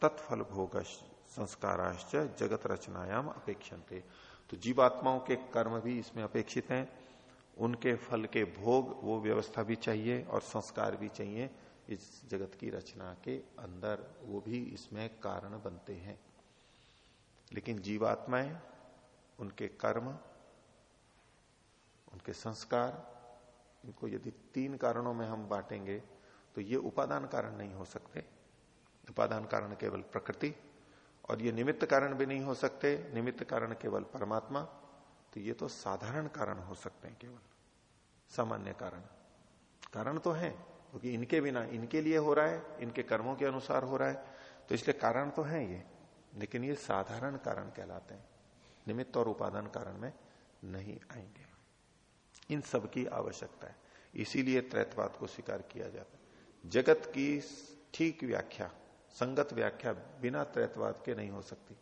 तत्फल भोग संस्काराश्च जगत रचनायाम अपेक्षन्ते। तो जीवात्माओं के कर्म भी इसमें अपेक्षित हैं। उनके फल के भोग, वो व्यवस्था भी चाहिए और संस्कार भी चाहिए। इस जगत की रचना के अंदर वो भी इसमें कारण बनते हैं। लेकिन जीवात्माएँ उनके कर्म, उनके संस्कार, इनको यदि तीन कारणों में हम बांटेंगे तो ये उपादान कारण नहीं हो सकते। उपादान कारण केवल प्रकृति, और ये निमित्त कारण भी नहीं हो सकते। निमित्त कारण केवल परमात्मा तो ये तो साधारण कारण हो सकते हैं केवल। सामान्य कारण। कारण तो है, क्योंकि तो इनके बिना, इनके लिए हो रहा है, इनके कर्मों के अनुसार हो रहा है तो इसलिए कारण तो है ये, लेकिन ये साधारण कारण कहलाते हैं। निमित्त और उपादान कारण में नहीं आएँगे। इन सब की आवश्यकता है। इसीलिए त्रैतवाद को स्वीकार किया जाता है। जगत की ठीक व्याख्या, संगत व्याख्या बिना त्रैतवाद के नहीं हो सकती।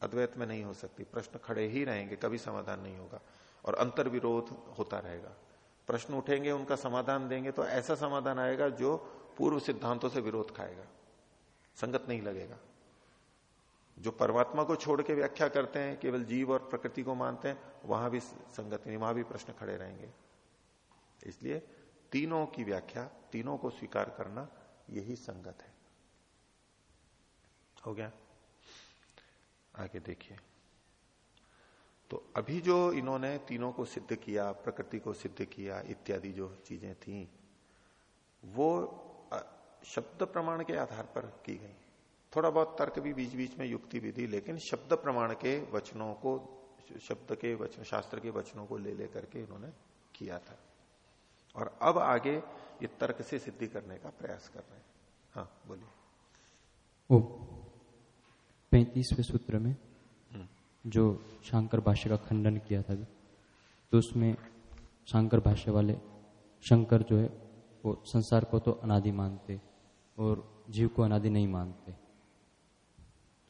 अद्वैत में नहीं हो सकती। प्रश्न खड़े ही रहेंगे, कभी समाधान नहीं होगा और अंतर विरोध होता रहेगा। प्रश्न उठेंगे, उनका समाधान देंगे तो ऐसा समाधान आएगा जो पूर्व सिद्धांतों से विरोध खाएगा। संगत नहीं लगेगा। जो परमात्मा को छोड़ के व्याख्या करते हैं, केवल जीव और प्रकृति को मानते हैं, वहाँ भी संगत नहीं, वहाँ भी प्रश्न खड़े रहेंगे। इसलिए तीनों की व्याख्या, तीनों को स्वीकार करना यही संगत है। हो गया? आगे देखिए। तो अभी जो इन्होंने तीनों को सिद्ध किया, प्रकृति को सिद्ध किया, इत्यादि जो चीज़ें थी, वो शब्द प्रमाण के आधार पर की गई। थोड़ा बहुत तर्क भी बीच बीच में युक्ति विधि लेकिन शब्द प्रमाण के वचनों को शब्द के वचन शास्त्र के वचनों को ले लेकर के इन्होंने किया था। और अब आगे ये तर्क से सिद्धि करने का प्रयास कर रहे हैं। हाँ बोलिए। ओ पैंतीसवें सूत्र में हम्म। जो शंकर भाष्य का खंडन किया था तो उसमें शंकर भाष्य वाले शंकर जो है वो संसार को तो अनादि मानते और जीव को अनादि नहीं मानते।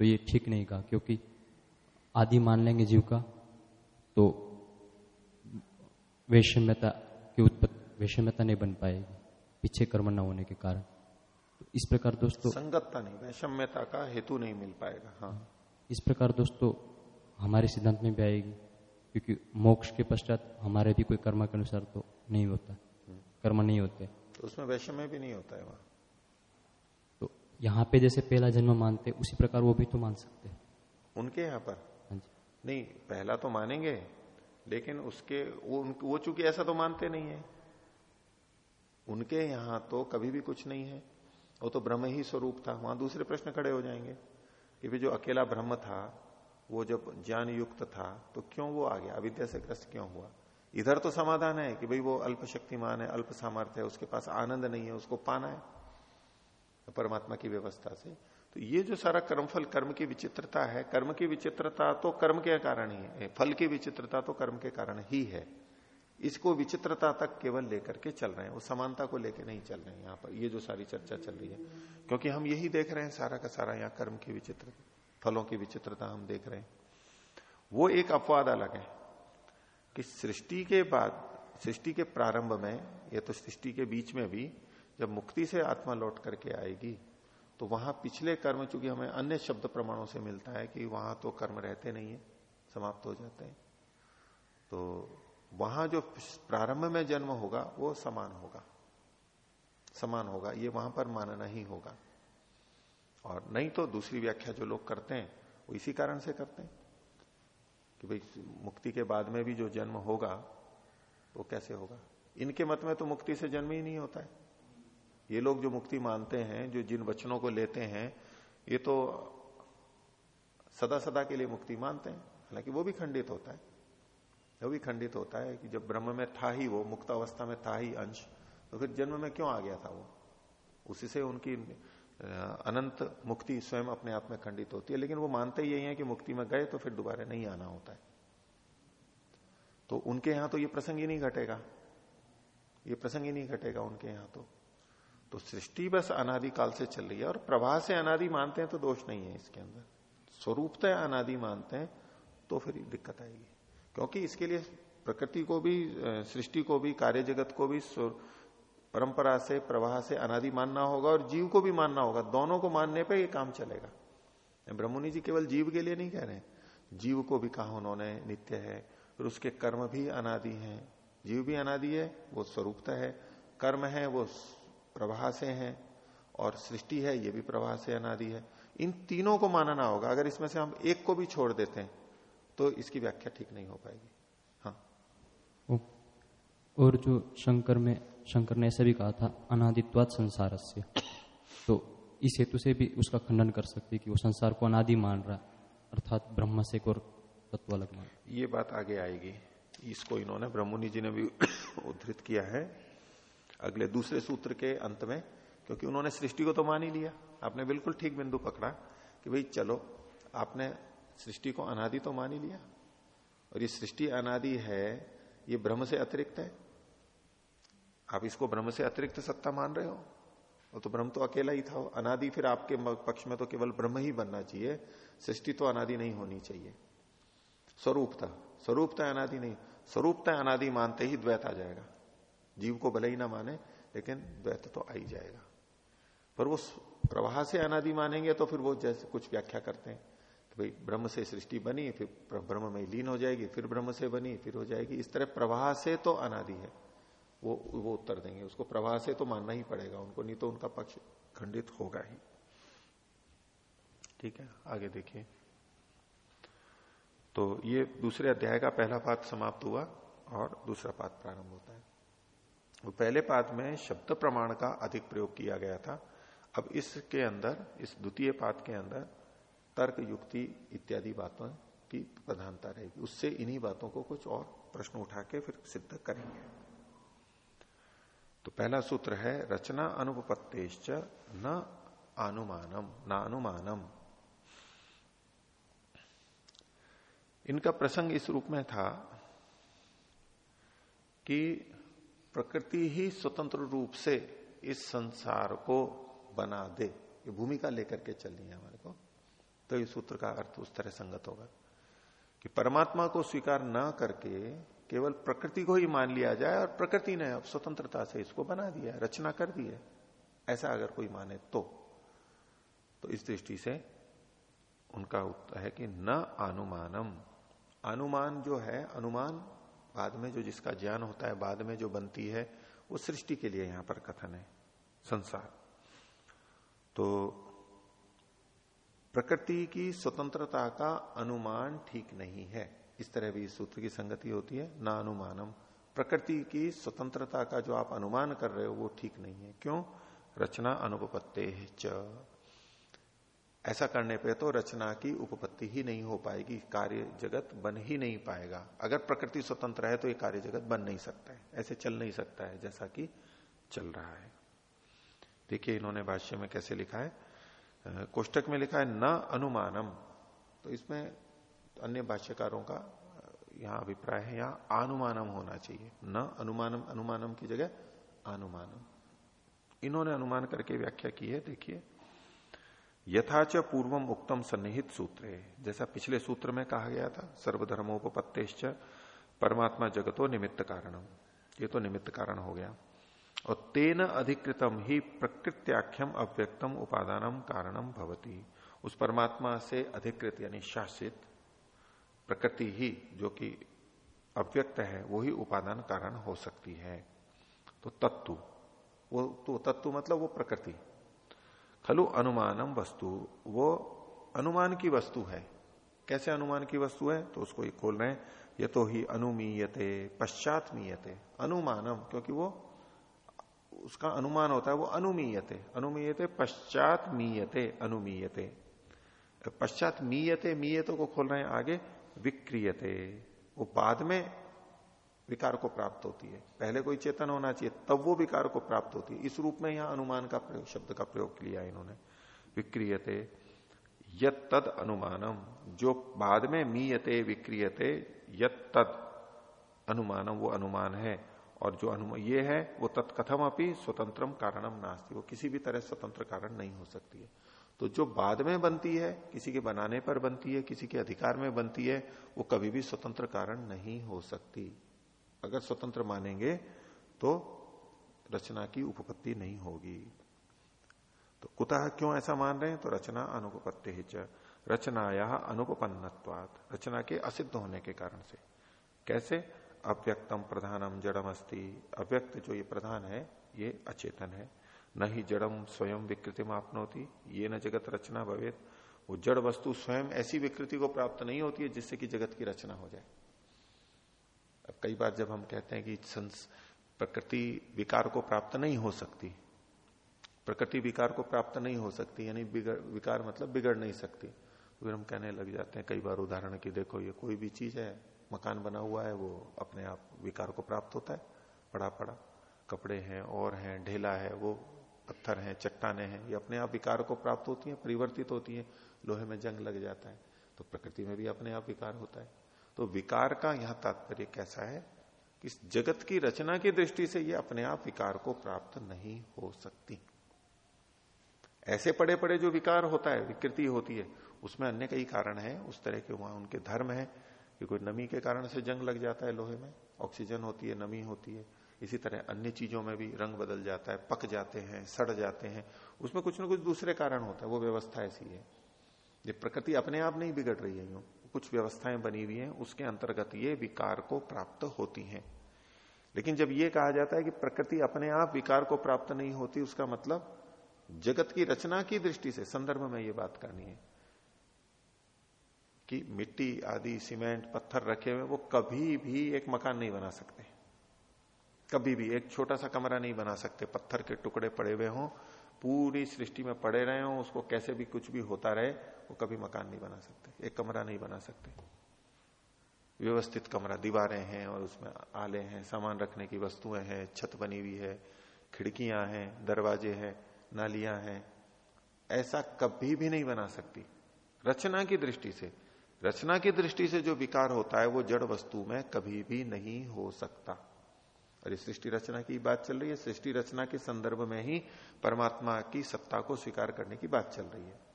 तो ये ठीक नहीं कहा क्योंकि आदि मान लेंगे जीव का तो वैषम्यता की उत्पत्ति वैषम्यता नहीं बन पाएगी पीछे कर्म न होने के कारण। तो इस प्रकार दोस्तों संगतता नहीं वैषम्यता का हेतु नहीं मिल पाएगा हाँ। इस प्रकार दोस्तों हमारे सिद्धांत में भी आएगी क्योंकि मोक्ष के पश्चात हमारे भी कोई कर्म के अनुसार तो नहीं होता कर्म नहीं होते। तो उसमें वैषम्य भी नहीं होता है वहाँ। यहाँ पे जैसे पहला जन्म मानते उसी प्रकार वो भी तो मान सकते हैं। उनके यहाँ पर? हाँ नहीं पहला तो मानेंगे लेकिन उसके वो वो चूँकि ऐसा तो मानते नहीं है। उनके यहाँ तो कभी भी कुछ नहीं है। वो तो ब्रह्म ही स्वरूप था। वहाँ दूसरे प्रश्न खड़े हो जाएँगे कि भी जो अकेला ब्रह्म था वो जब ज्ञान युक्त था तो क्यों वो आ गया? अविद्या से ग्रस्त क्यों हुआ? इधर तो समाधान है कि भाई वो अल्प शक्तिमान है अल्प सामर्थ्य है उसके पास आनंद नहीं है उसको पाना है। परमात्मा की व्यवस्था से। तो ये जो सारा कर्मफल, कर्म की विचित्रता है, कर्म की विचित्रता तो कर्म के कारण ही है। फल की विचित्रता तो कर्म के कारण ही है। इसको विचित्रता तक केवल लेकर के चल रहे हैं वो समानता को लेकर नहीं चल रहे हैं यहाँ पर। ये जो सारी चर्चा चल रही है, क्योंकि हम यही देख रहे हैं सारा का सारा यहाँ कर्म की विचित्र, फलों की विचित्रता हम देख रहे हैं। वो एक अपवाद अलग है कि सृष्टि के बाद, सृष्टि के प्रारंभ में, या तो सृष्टि के बीच में भी जब मुक्ति से आत्मा लौट करके आएगी तो वहाँ पिछले कर्म, चूँकि हमें अन्य शब्द प्रमाणों से मिलता है कि वहाँ तो कर्म रहते नहीं है, समाप्त हो जाते हैं तो वहाँ जो प्रारंभ में जन्म होगा, वो समान होगा। समान होगा, ये वहाँ पर मानना ही होगा। और नहीं तो दूसरी व्याख्या जो लोग करते हैं, वो इसी कारण से करते हैं कि भाई, मुक्ति के बाद में भी जो जन्म होगा, वो कैसे होगा? इनके मत में तो मुक्ति से जन्म ही नहीं होता है। ये लोग जो मुक्ति मानते हैं, जो जिन वचनों को लेते हैं, ये तो सदा सदा के लिए मुक्ति मानते हैं। हालाँकि वो भी खंडित होता है। वो भी खंडित होता है कि जब ब्रह्म में था ही वो, मुक्त अवस्था में था ही अंश तो फिर जन्म में क्यों आ गया था वो? उसी से उनकी अनंत मुक्ति स्वयं अपने आप में खंडित होती है। लेकिन वो मानते यही है कि मुक्ति में गए तो फिर दोबारा नहीं आना होता है। तो उनके यहाँ तो ये प्रसंग ही नहीं घटेगा। ये प्रसंग ही नहीं घटेगा उनके यहाँ तो। तो सृष्टि बस अनादिकाल से चल रही है और प्रवाह से अनादि मानते हैं तो दोष नहीं है इसके अंदर। स्वरूपतः अनादि मानते हैं तो फिर दिक्कत आएगी। क्योंकि इसके लिए प्रकृति को भी सृष्टि को भी, कार्य जगत को भी परंपरा से प्रवाह से अनादि मानना होगा और जीव को भी मानना होगा। दोनों को मानने पर यह काम चलेगा। ब्रह्मणि जी केवल जीव के लिए नहीं कह रहे हैं। जीव को भी कहा उन्होंने, नित्य है फिर उसके कर्म भी अनादि हैं। जीव भी अनादि है, वो स्वरूपता है, कर्म है, वो प्रवाह से है और सृष्टि है ये भी प्रवाह से अनादि है। इन तीनों को मानना होगा। अगर इसमें से हम एक को भी छोड़ देते हैं तो इसकी व्याख्या ठीक नहीं हो पाएगी। हाँ। और जो शंकर में शंकर ने ऐसा भी कहा था अनादित्वाद संसार से तो इस हेतु से भी उसका खंडन कर सकते कि वो संसार को अनादि मान रहा अर्थात ब्रह्म से और तत्व अलग मान ये बात आगे आएगी। इसको इन्होंने ब्रह्मनि जी ने भी उद्धृत किया है। अगले दूसरे सूत्र के अंत में, क्योंकि उन्होंने सृष्टि को तो मान ही लिया। आपने बिल्कुल ठीक बिंदु पकड़ा कि भाई चलो, आपने सृष्टि को अनादि तो मान ही लिया। और ये सृष्टि अनादि है, ये ब्रह्म से अतिरिक्त है। आप इसको ब्रह्म से अतिरिक्त सत्ता मान रहे हो? वो तो ब्रह्म तो अकेला ही था। अनादि फिर आपके पक्ष में तो केवल ब्रह्म ही बनना चाहिए। सृष्टि तो अनादि नहीं होनी चाहिए। स्वरूपता स्वरूपता अनादि नहीं। स्वरूपता अनादि मानते ही द्वैत आ जाएगा। जीव को भले ही ना माने, लेकिन द्वैत तो आ ही जाएगा। पर वो प्रवाह से अनादि मानेंगे तो फिर वो जैसे कुछ व्याख्या करते हैं कि भाई, ब्रह्म से सृष्टि बनी, फिर ब्रह्म में लीन हो जाएगी, फिर ब्रह्म से बनी, फिर हो जाएगी। इस तरह प्रवाह से तो अनादि है। वो वो उत्तर देंगे। उसको प्रवाह से तो मानना ही पड़ेगा। उनको, नहीं तो उनका पक्ष खंडित होगा ही। ठीक है, आगे देखिए। तो ये दूसरे अध्याय का पहला पाठ समाप्त हुआ और दूसरा पाठ प्रारंभ होता है। वो पहले पाठ में शब्द प्रमाण का अधिक प्रयोग किया गया था। अब इसके अंदर, इस द्वितीय पाठ के अंदर तर्क, युक्ति इत्यादि बातों की प्रधानता रहेगी। उससे इन्हीं बातों को कुछ और प्रश्न उठा के फिर सिद्ध करेंगे। तो पहला सूत्र है, रचना अनुपत्तेश्च न अनुमानम न अनुमानम। इनका प्रसंग इस रूप में था कि प्रकृति ही स्वतंत्र रूप से इस संसार को बना दे। ये भूमिका लेकर के चलनी है हमारे को। तो इस सूत्र का अर्थ उस तरह संगत होगा कि परमात्मा को स्वीकार न करके केवल प्रकृति को ही मान लिया जाए और प्रकृति ने अब स्वतंत्रता से इसको बना दिया, रचना कर दी है। ऐसा अगर कोई माने तो। तो इस दृष्टि से उनका उत्तर है कि न अनुमानम। अनुमान जो है, अनुमान बाद में जो जिसका ज्ञान होता है, बाद में जो बनती है, वो सृष्टि के लिए यहाँ पर कथन है, संसार। तो प्रकृति की स्वतंत्रता का अनुमान ठीक नहीं है। इस तरह भी सूत्र की संगति होती है, ना अनुमानम। प्रकृति की स्वतंत्रता का जो आप अनुमान कर रहे हो, वो ठीक नहीं है। क्यों? रचना अनुपत्ते च। ऐसा करने पे तो रचना की उपपत्ति ही नहीं हो पाएगी, कार्य जगत बन ही नहीं पाएगा। अगर प्रकृति स्वतंत्र है तो ये कार्य जगत बन नहीं सकता है, ऐसे चल नहीं सकता है जैसा कि चल रहा है। देखिए इन्होंने भाष्य में कैसे लिखा है। कोष्टक में लिखा है, न अनुमानम। तो इसमें अन्य भाष्यकारों का यहाँ अभिप्राय है, यहाँ अनुमानम होना चाहिए। न अनुमानम अनुमानम की जगह अनुमानम इन्होंने अनुमान करके व्याख्या की है, देखिए। यथाच पूर्वम उक्तम सन्निहित सूत्र। जैसा पिछले सूत्र में कहा गया था सर्वधर्मोपत्तेश्च परमात्मा जगतो निमित्त कारणम। ये तो निमित्त कारण हो गया। और तेन अधिकृतम ही प्रकृत्याख्यम अव्यक्तम उपादानम कारणम भवती। उस परमात्मा से अधिकृत यानी शासित प्रकृति ही जो कि अव्यक्त है, वो ही उपादान कारण हो सकती है। तो तत्व वो तो तत्व मतलब वो प्रकृति। खलु अनुमानम वस्तु। वो अनुमान की वस्तु है। कैसे अनुमान की वस्तु है? तो उसको ये खोल रहे हैं। ये तो ही अनुमीयते पश्चात मीयते अनुमानम, क्योंकि वो उसका अनुमान होता है, वो अनुमीयते। अनुमीयते पश्चात मीयते अनुमीयते। पश्चात मीयते मीयतों को खोल रहे हैं आगे, विक्रियते। वो बाद में विकार को प्राप्त होती है। पहले कोई चेतन होना चाहिए, तब वो विकार को प्राप्त होती है। इस रूप में यहाँ अनुमान का प्रयोग, शब्द का प्रयोग किया इन्होंने। विक्रियते यद अनुमानम। जो बाद में मीयते, विक्रियते यद अनुमानम, वो अनुमान है। और जो अनुमान ये है, वो तत्कथम अपनी स्वतंत्रम कारणम नास्ती। वो किसी भी तरह स्वतंत्र कारण नहीं हो सकती है। तो जो बाद में बनती है, किसी के बनाने पर बनती है, किसी के अधिकार में बनती है, वो कभी भी स्वतंत्र कारण नहीं हो सकती। अगर स्वतंत्र मानेंगे तो रचना की उपपत्ति नहीं होगी। तो कुतः क्यों ऐसा मान रहे हैं? तो रचना अनुपत्ति रचनाया अनुपन्नत्वात रचना के असिद्ध होने के कारण से। कैसे? अव्यक्तम प्रधानम जड़म अस्ति अव्यक्त जो ये प्रधान है, ये अचेतन है। न ही जड़म स्वयं विकृति मापनोती ये न जगत रचना भवेद वो जड़ वस्तु स्वयं ऐसी विकृति को प्राप्त नहीं होती है जिससे कि जगत की रचना हो जाए। अब कई बार जब हम कहते हैं कि प्रकृति विकार को प्राप्त नहीं हो सकती, प्रकृति विकार को प्राप्त नहीं हो सकती, यानी विकार मतलब बिगड़ नहीं सकती तो फिर हम कहने लग जाते हैं, कई बार उदाहरण की देखो, ये कोई भी चीज़ है, मकान बना हुआ है, वो अपने आप विकार को प्राप्त होता है, पड़ा पड़ा, कपड़े हैं, और हैं, ढेला है, वो पत्थर हैं, चट्टाने हैं, ये अपने आप विकार को प्राप्त होती हैं, परिवर्तित होती हैं, लोहे में जंग लग जाता है तो प्रकृति में भी अपने आप विकार होता है। तो विकार का यहाँ तात्पर्य कैसा है कि जगत की रचना की दृष्टि से ये अपने आप विकार को प्राप्त नहीं हो सकती। ऐसे पड़े पड़े जो विकार होता है, विकृति होती है, उसमें अन्य कई कारण है। उस तरह के वहाँ उनके धर्म है, कि कोई नमी के कारण से जंग लग जाता है लोहे में, ऑक्सीजन होती है, नमी होती है। इसी तरह अन्य चीज़ों में भी रंग बदल जाता है, पक जाते हैं, सड़ जाते हैं। उसमें कुछ ना कुछ दूसरे कारण होता है, वो व्यवस्था ऐसी है। ये प्रकृति अपने आप नहीं बिगड़ रही है यूँ। कुछ व्यवस्थाएँ बनी हुई हैं, उसके अंतर्गत ये विकार को प्राप्त होती हैं। लेकिन जब ये कहा जाता है कि प्रकृति अपने आप विकार को प्राप्त नहीं होती, उसका मतलब जगत की रचना की दृष्टि से, संदर्भ में ये बात करनी है, कि मिट्टी आदि, सीमेंट, पत्थर रखे हुए, वो कभी भी एक मकान नहीं बना सकते। कभी भी एक छोटा सा कमरा नहीं बना सकते। पत्थर के टुकड़े पड़े हुए हों, पूरी सृष्टि में पड़े रहे हों, उसको कैसे भी कुछ भी होता रहे वो कभी मकान नहीं बना सकते, एक कमरा नहीं बना सकते। व्यवस्थित कमरा, दीवारें हैं और उसमें आले हैं, सामान रखने की वस्तुएँ हैं, छत बनी हुई है, खिड़कियाँ हैं, दरवाजे हैं, नालियाँ हैं। ऐसा कभी भी नहीं बना सकती। रचना की दृष्टि से, रचना की दृष्टि से जो विकार होता है, वो जड़ वस्तु में कभी भी नहीं हो सकता। और इस सृष्टि रचना की बात चल रही है, सृष्टि रचना के संदर्भ में ही परमात्मा की सत्ता को स्वीकार करने की बात चल रही है।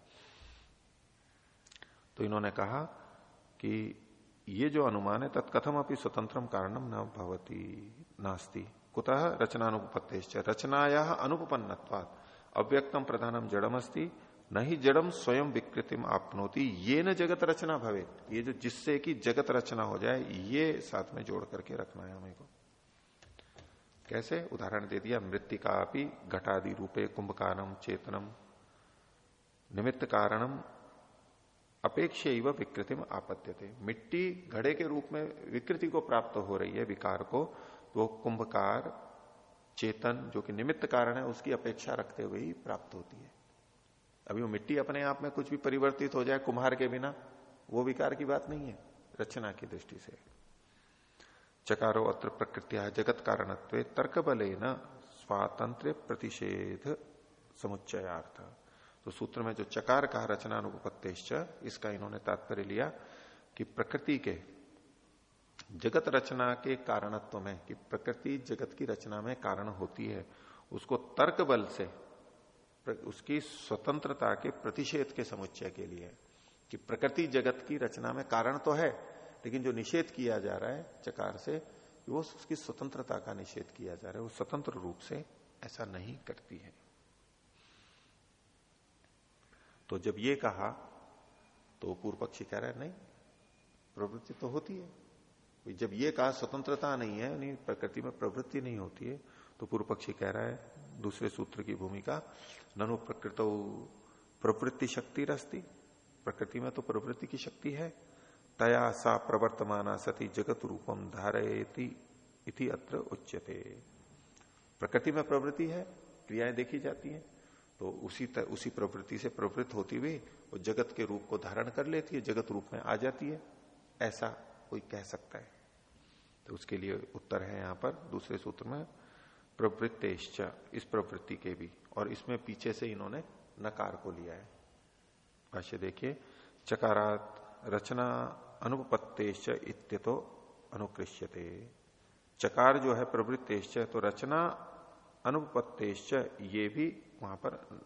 तो इन्होंने कहा कि ये जो अनुमान है तत्कथम अपनी स्वतंत्रम कारणम न भवती, नास्ती। कुतः रचनानुपत्ते रचनाया अनुपन्नत्वात अव्यक्तम प्रधानम जडम जड़मस्ती, न ही जड़म स्वयं विकृतिम आपनोती। ये न जगत रचना भवे ये जो जिससे कि जगत रचना हो जाए, ये साथ में जोड़ करके रखना है हमें को। कैसे? उदाहरण दे दिया मृतिका अपनी घटादि रूपे कुंभकारम चेतनम निमित्त कारणम अपेक्ष विकृति में आपत्य थे मिट्टी घड़े के रूप में विकृति को प्राप्त हो रही है, विकार को तो कुंभकार चेतन, जो कि निमित्त कारण है, उसकी अपेक्षा रखते हुए ही प्राप्त होती है। अभी वो मिट्टी अपने आप में कुछ भी परिवर्तित हो जाए कुम्हार के बिना, वो विकार की बात नहीं है, रचना की दृष्टि से। चकारो अत्र प्रकृत्या जगत कारणत्व तर्क बले न स्वातंत्र प्रतिषेध समुच्चयार्थ। तो सूत्र में जो चकार कहा रचना अनुपत्तेश्च इसका इन्होंने तात्पर्य लिया कि प्रकृति के, जगत रचना के कारणत्व में, कि प्रकृति जगत की रचना में कारण होती है, उसको तर्क बल से उसकी स्वतंत्रता के प्रतिषेध के समुच्चय के लिए, कि प्रकृति जगत की रचना में कारण तो है, लेकिन जो निषेध किया जा रहा है चकार से, वो उसकी स्वतंत्रता का निषेध किया जा रहा है, वो स्वतंत्र रूप से ऐसा नहीं करती है। तो जब ये कहा तो पूर्व पक्षी कह रहा है, नहीं, प्रवृत्ति तो होती है। जब ये कहा, स्वतंत्रता नहीं है, नहीं, प्रकृति में प्रवृत्ति नहीं होती है तो पूर्व पक्षी कह रहा है, दूसरे सूत्र की भूमिका, ननु प्रकृत प्रवृत्ति शक्ति रस्ती, प्रकृति में तो प्रवृत्ति की शक्ति है। तया सा प्रवर्तमाना सती जगत रूपम धारयती इति अत्र उच्यते। प्रकृति में प्रवृत्ति है, क्रियाएँ देखी जाती हैं। तो उसी तर, उसी प्रवृत्ति से प्रवृत्त होती हुई वो जगत के रूप को धारण कर लेती है जगत रूप में आ जाती है। ऐसा कोई कह सकता है। तो उसके लिए उत्तर है यहाँ पर दूसरे सूत्र में प्रवृत्तेश्च इस प्रवृत्ति के भी। और इसमें पीछे से इन्होंने नकार को लिया है। भाष्य देखिए चकारात रचना अनुपत्तेश्च इत्यतो अनुकृष्यते। चकार जो है प्रवृत्तेश्च तो रचना अनुपत्तेश्च, ये भी वहाँ पर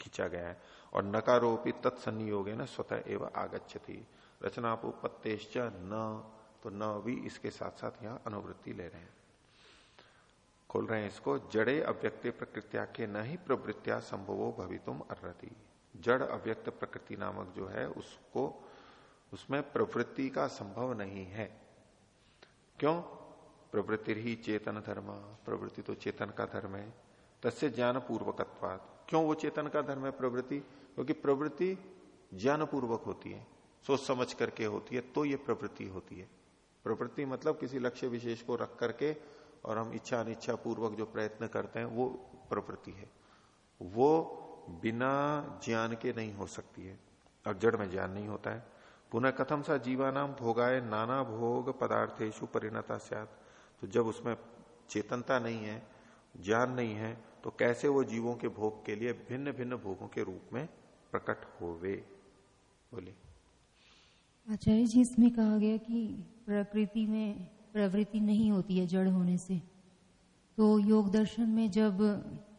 खींचा गया है। और नकारोपी तत्संयोग है ना स्वतः एवं आगच्छति। रचनापोपत्तेश्च न तो न भी इसके साथ साथ यहाँ अनुवृत्ति ले रहे हैं। खोल रहे हैं इसको, जड़े अव्यक्त प्रकृत्या के न ही प्रवृत्तिया संभवो भवितुम अर्ति जड़ अव्यक्त प्रकृति नामक जो है, उसको, उसमें प्रवृत्ति का संभव नहीं है। क्यों? प्रवृत्ति ही चेतन धर्म, प्रवृत्ति तो चेतन का धर्म है। तस्य ज्ञान पूर्वकत्वाद क्यों वो चेतन का धर्म है प्रवृत्ति? क्योंकि प्रवृत्ति ज्ञान पूर्वक होती है, सोच समझ करके होती है तो ये प्रवृत्ति होती है। प्रवृत्ति मतलब किसी लक्ष्य विशेष को रख करके और हम इच्छा अनिच्छा पूर्वक जो प्रयत्न करते हैं, वो प्रवृत्ति है। वो बिना ज्ञान के नहीं हो सकती है। और जड़ में ज्ञान नहीं होता है। पुनः कथम सा जीवानाम भोगाए नाना भोग पदार्थेशु परिणता तो जब उसमें चेतनता नहीं है ज्ञान नहीं है तो कैसे वो जीवों के भोग के लिए भिन्न भिन्न भोगों के रूप में प्रकट होवे? बोलिए। आचार्य जी इसमें कहा गया कि प्रकृति में प्रवृत्ति नहीं होती है जड़ होने से। तो योग दर्शन में जब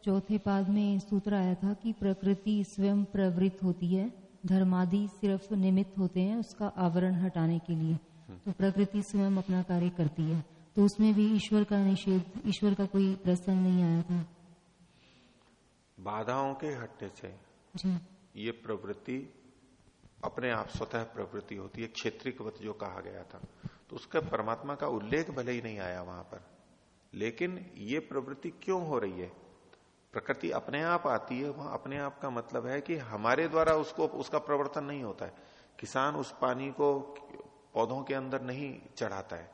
चौथे पाद में सूत्र आया था कि प्रकृति स्वयं प्रवृत्त होती है धर्मादि सिर्फ़ निमित्त होते हैं उसका आवरण हटाने के लिए तो प्रकृति स्वयं अपना कार्य करती है। तो उसमें भी ईश्वर का निषेध ईश्वर का कोई प्रसंग नहीं आया था। बाधाओं के हटने से जी ये प्रवृत्ति अपने आप स्वतः प्रवृत्ति होती है क्षेत्रिकवत जो कहा गया था। तो उसका परमात्मा का उल्लेख भले ही नहीं आया वहाँ पर लेकिन ये प्रवृत्ति क्यों हो रही है? प्रकृति अपने आप आती है वहाँ अपने आप का मतलब है कि हमारे द्वारा उसको उसका प्रवर्तन नहीं होता है। किसान उस पानी को पौधों के अंदर नहीं चढ़ाता है।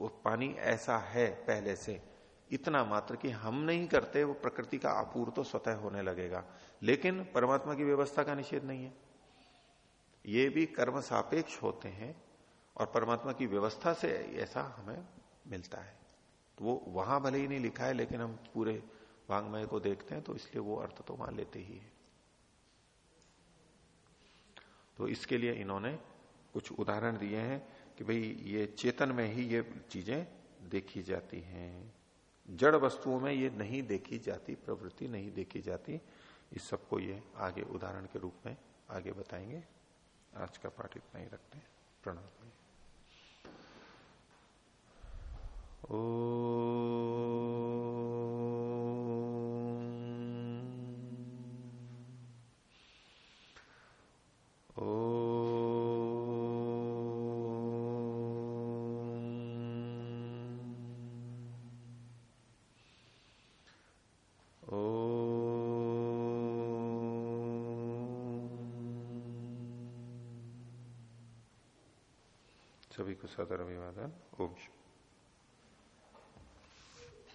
वो पानी ऐसा है पहले से। इतना मात्र कि हम नहीं करते, वो प्रकृति का अपूर तो स्वतः होने लगेगा। लेकिन परमात्मा की व्यवस्था का निषेध नहीं है। ये भी कर्म सापेक्ष होते हैं और परमात्मा की व्यवस्था से ऐसा हमें मिलता है। तो वो वहाँ भले ही नहीं लिखा है, लेकिन हम पूरे वांग्मय को देखते हैं तो इसलिए वो अर्थ तो मान लेते ही है। तो इसके लिए इन्होंने कुछ उदाहरण दिए हैं। कि भाई ये चेतन में ही ये चीज़ें देखी जाती हैं। जड़ वस्तुओं में ये नहीं देखी जाती, प्रवृत्ति नहीं देखी जाती। इस सबको ये आगे उदाहरण के रूप में आगे बताएँगे। आज का पाठ इतना ही रखते हैं। प्रणव ओ सभी को सदर अभिवादन ओम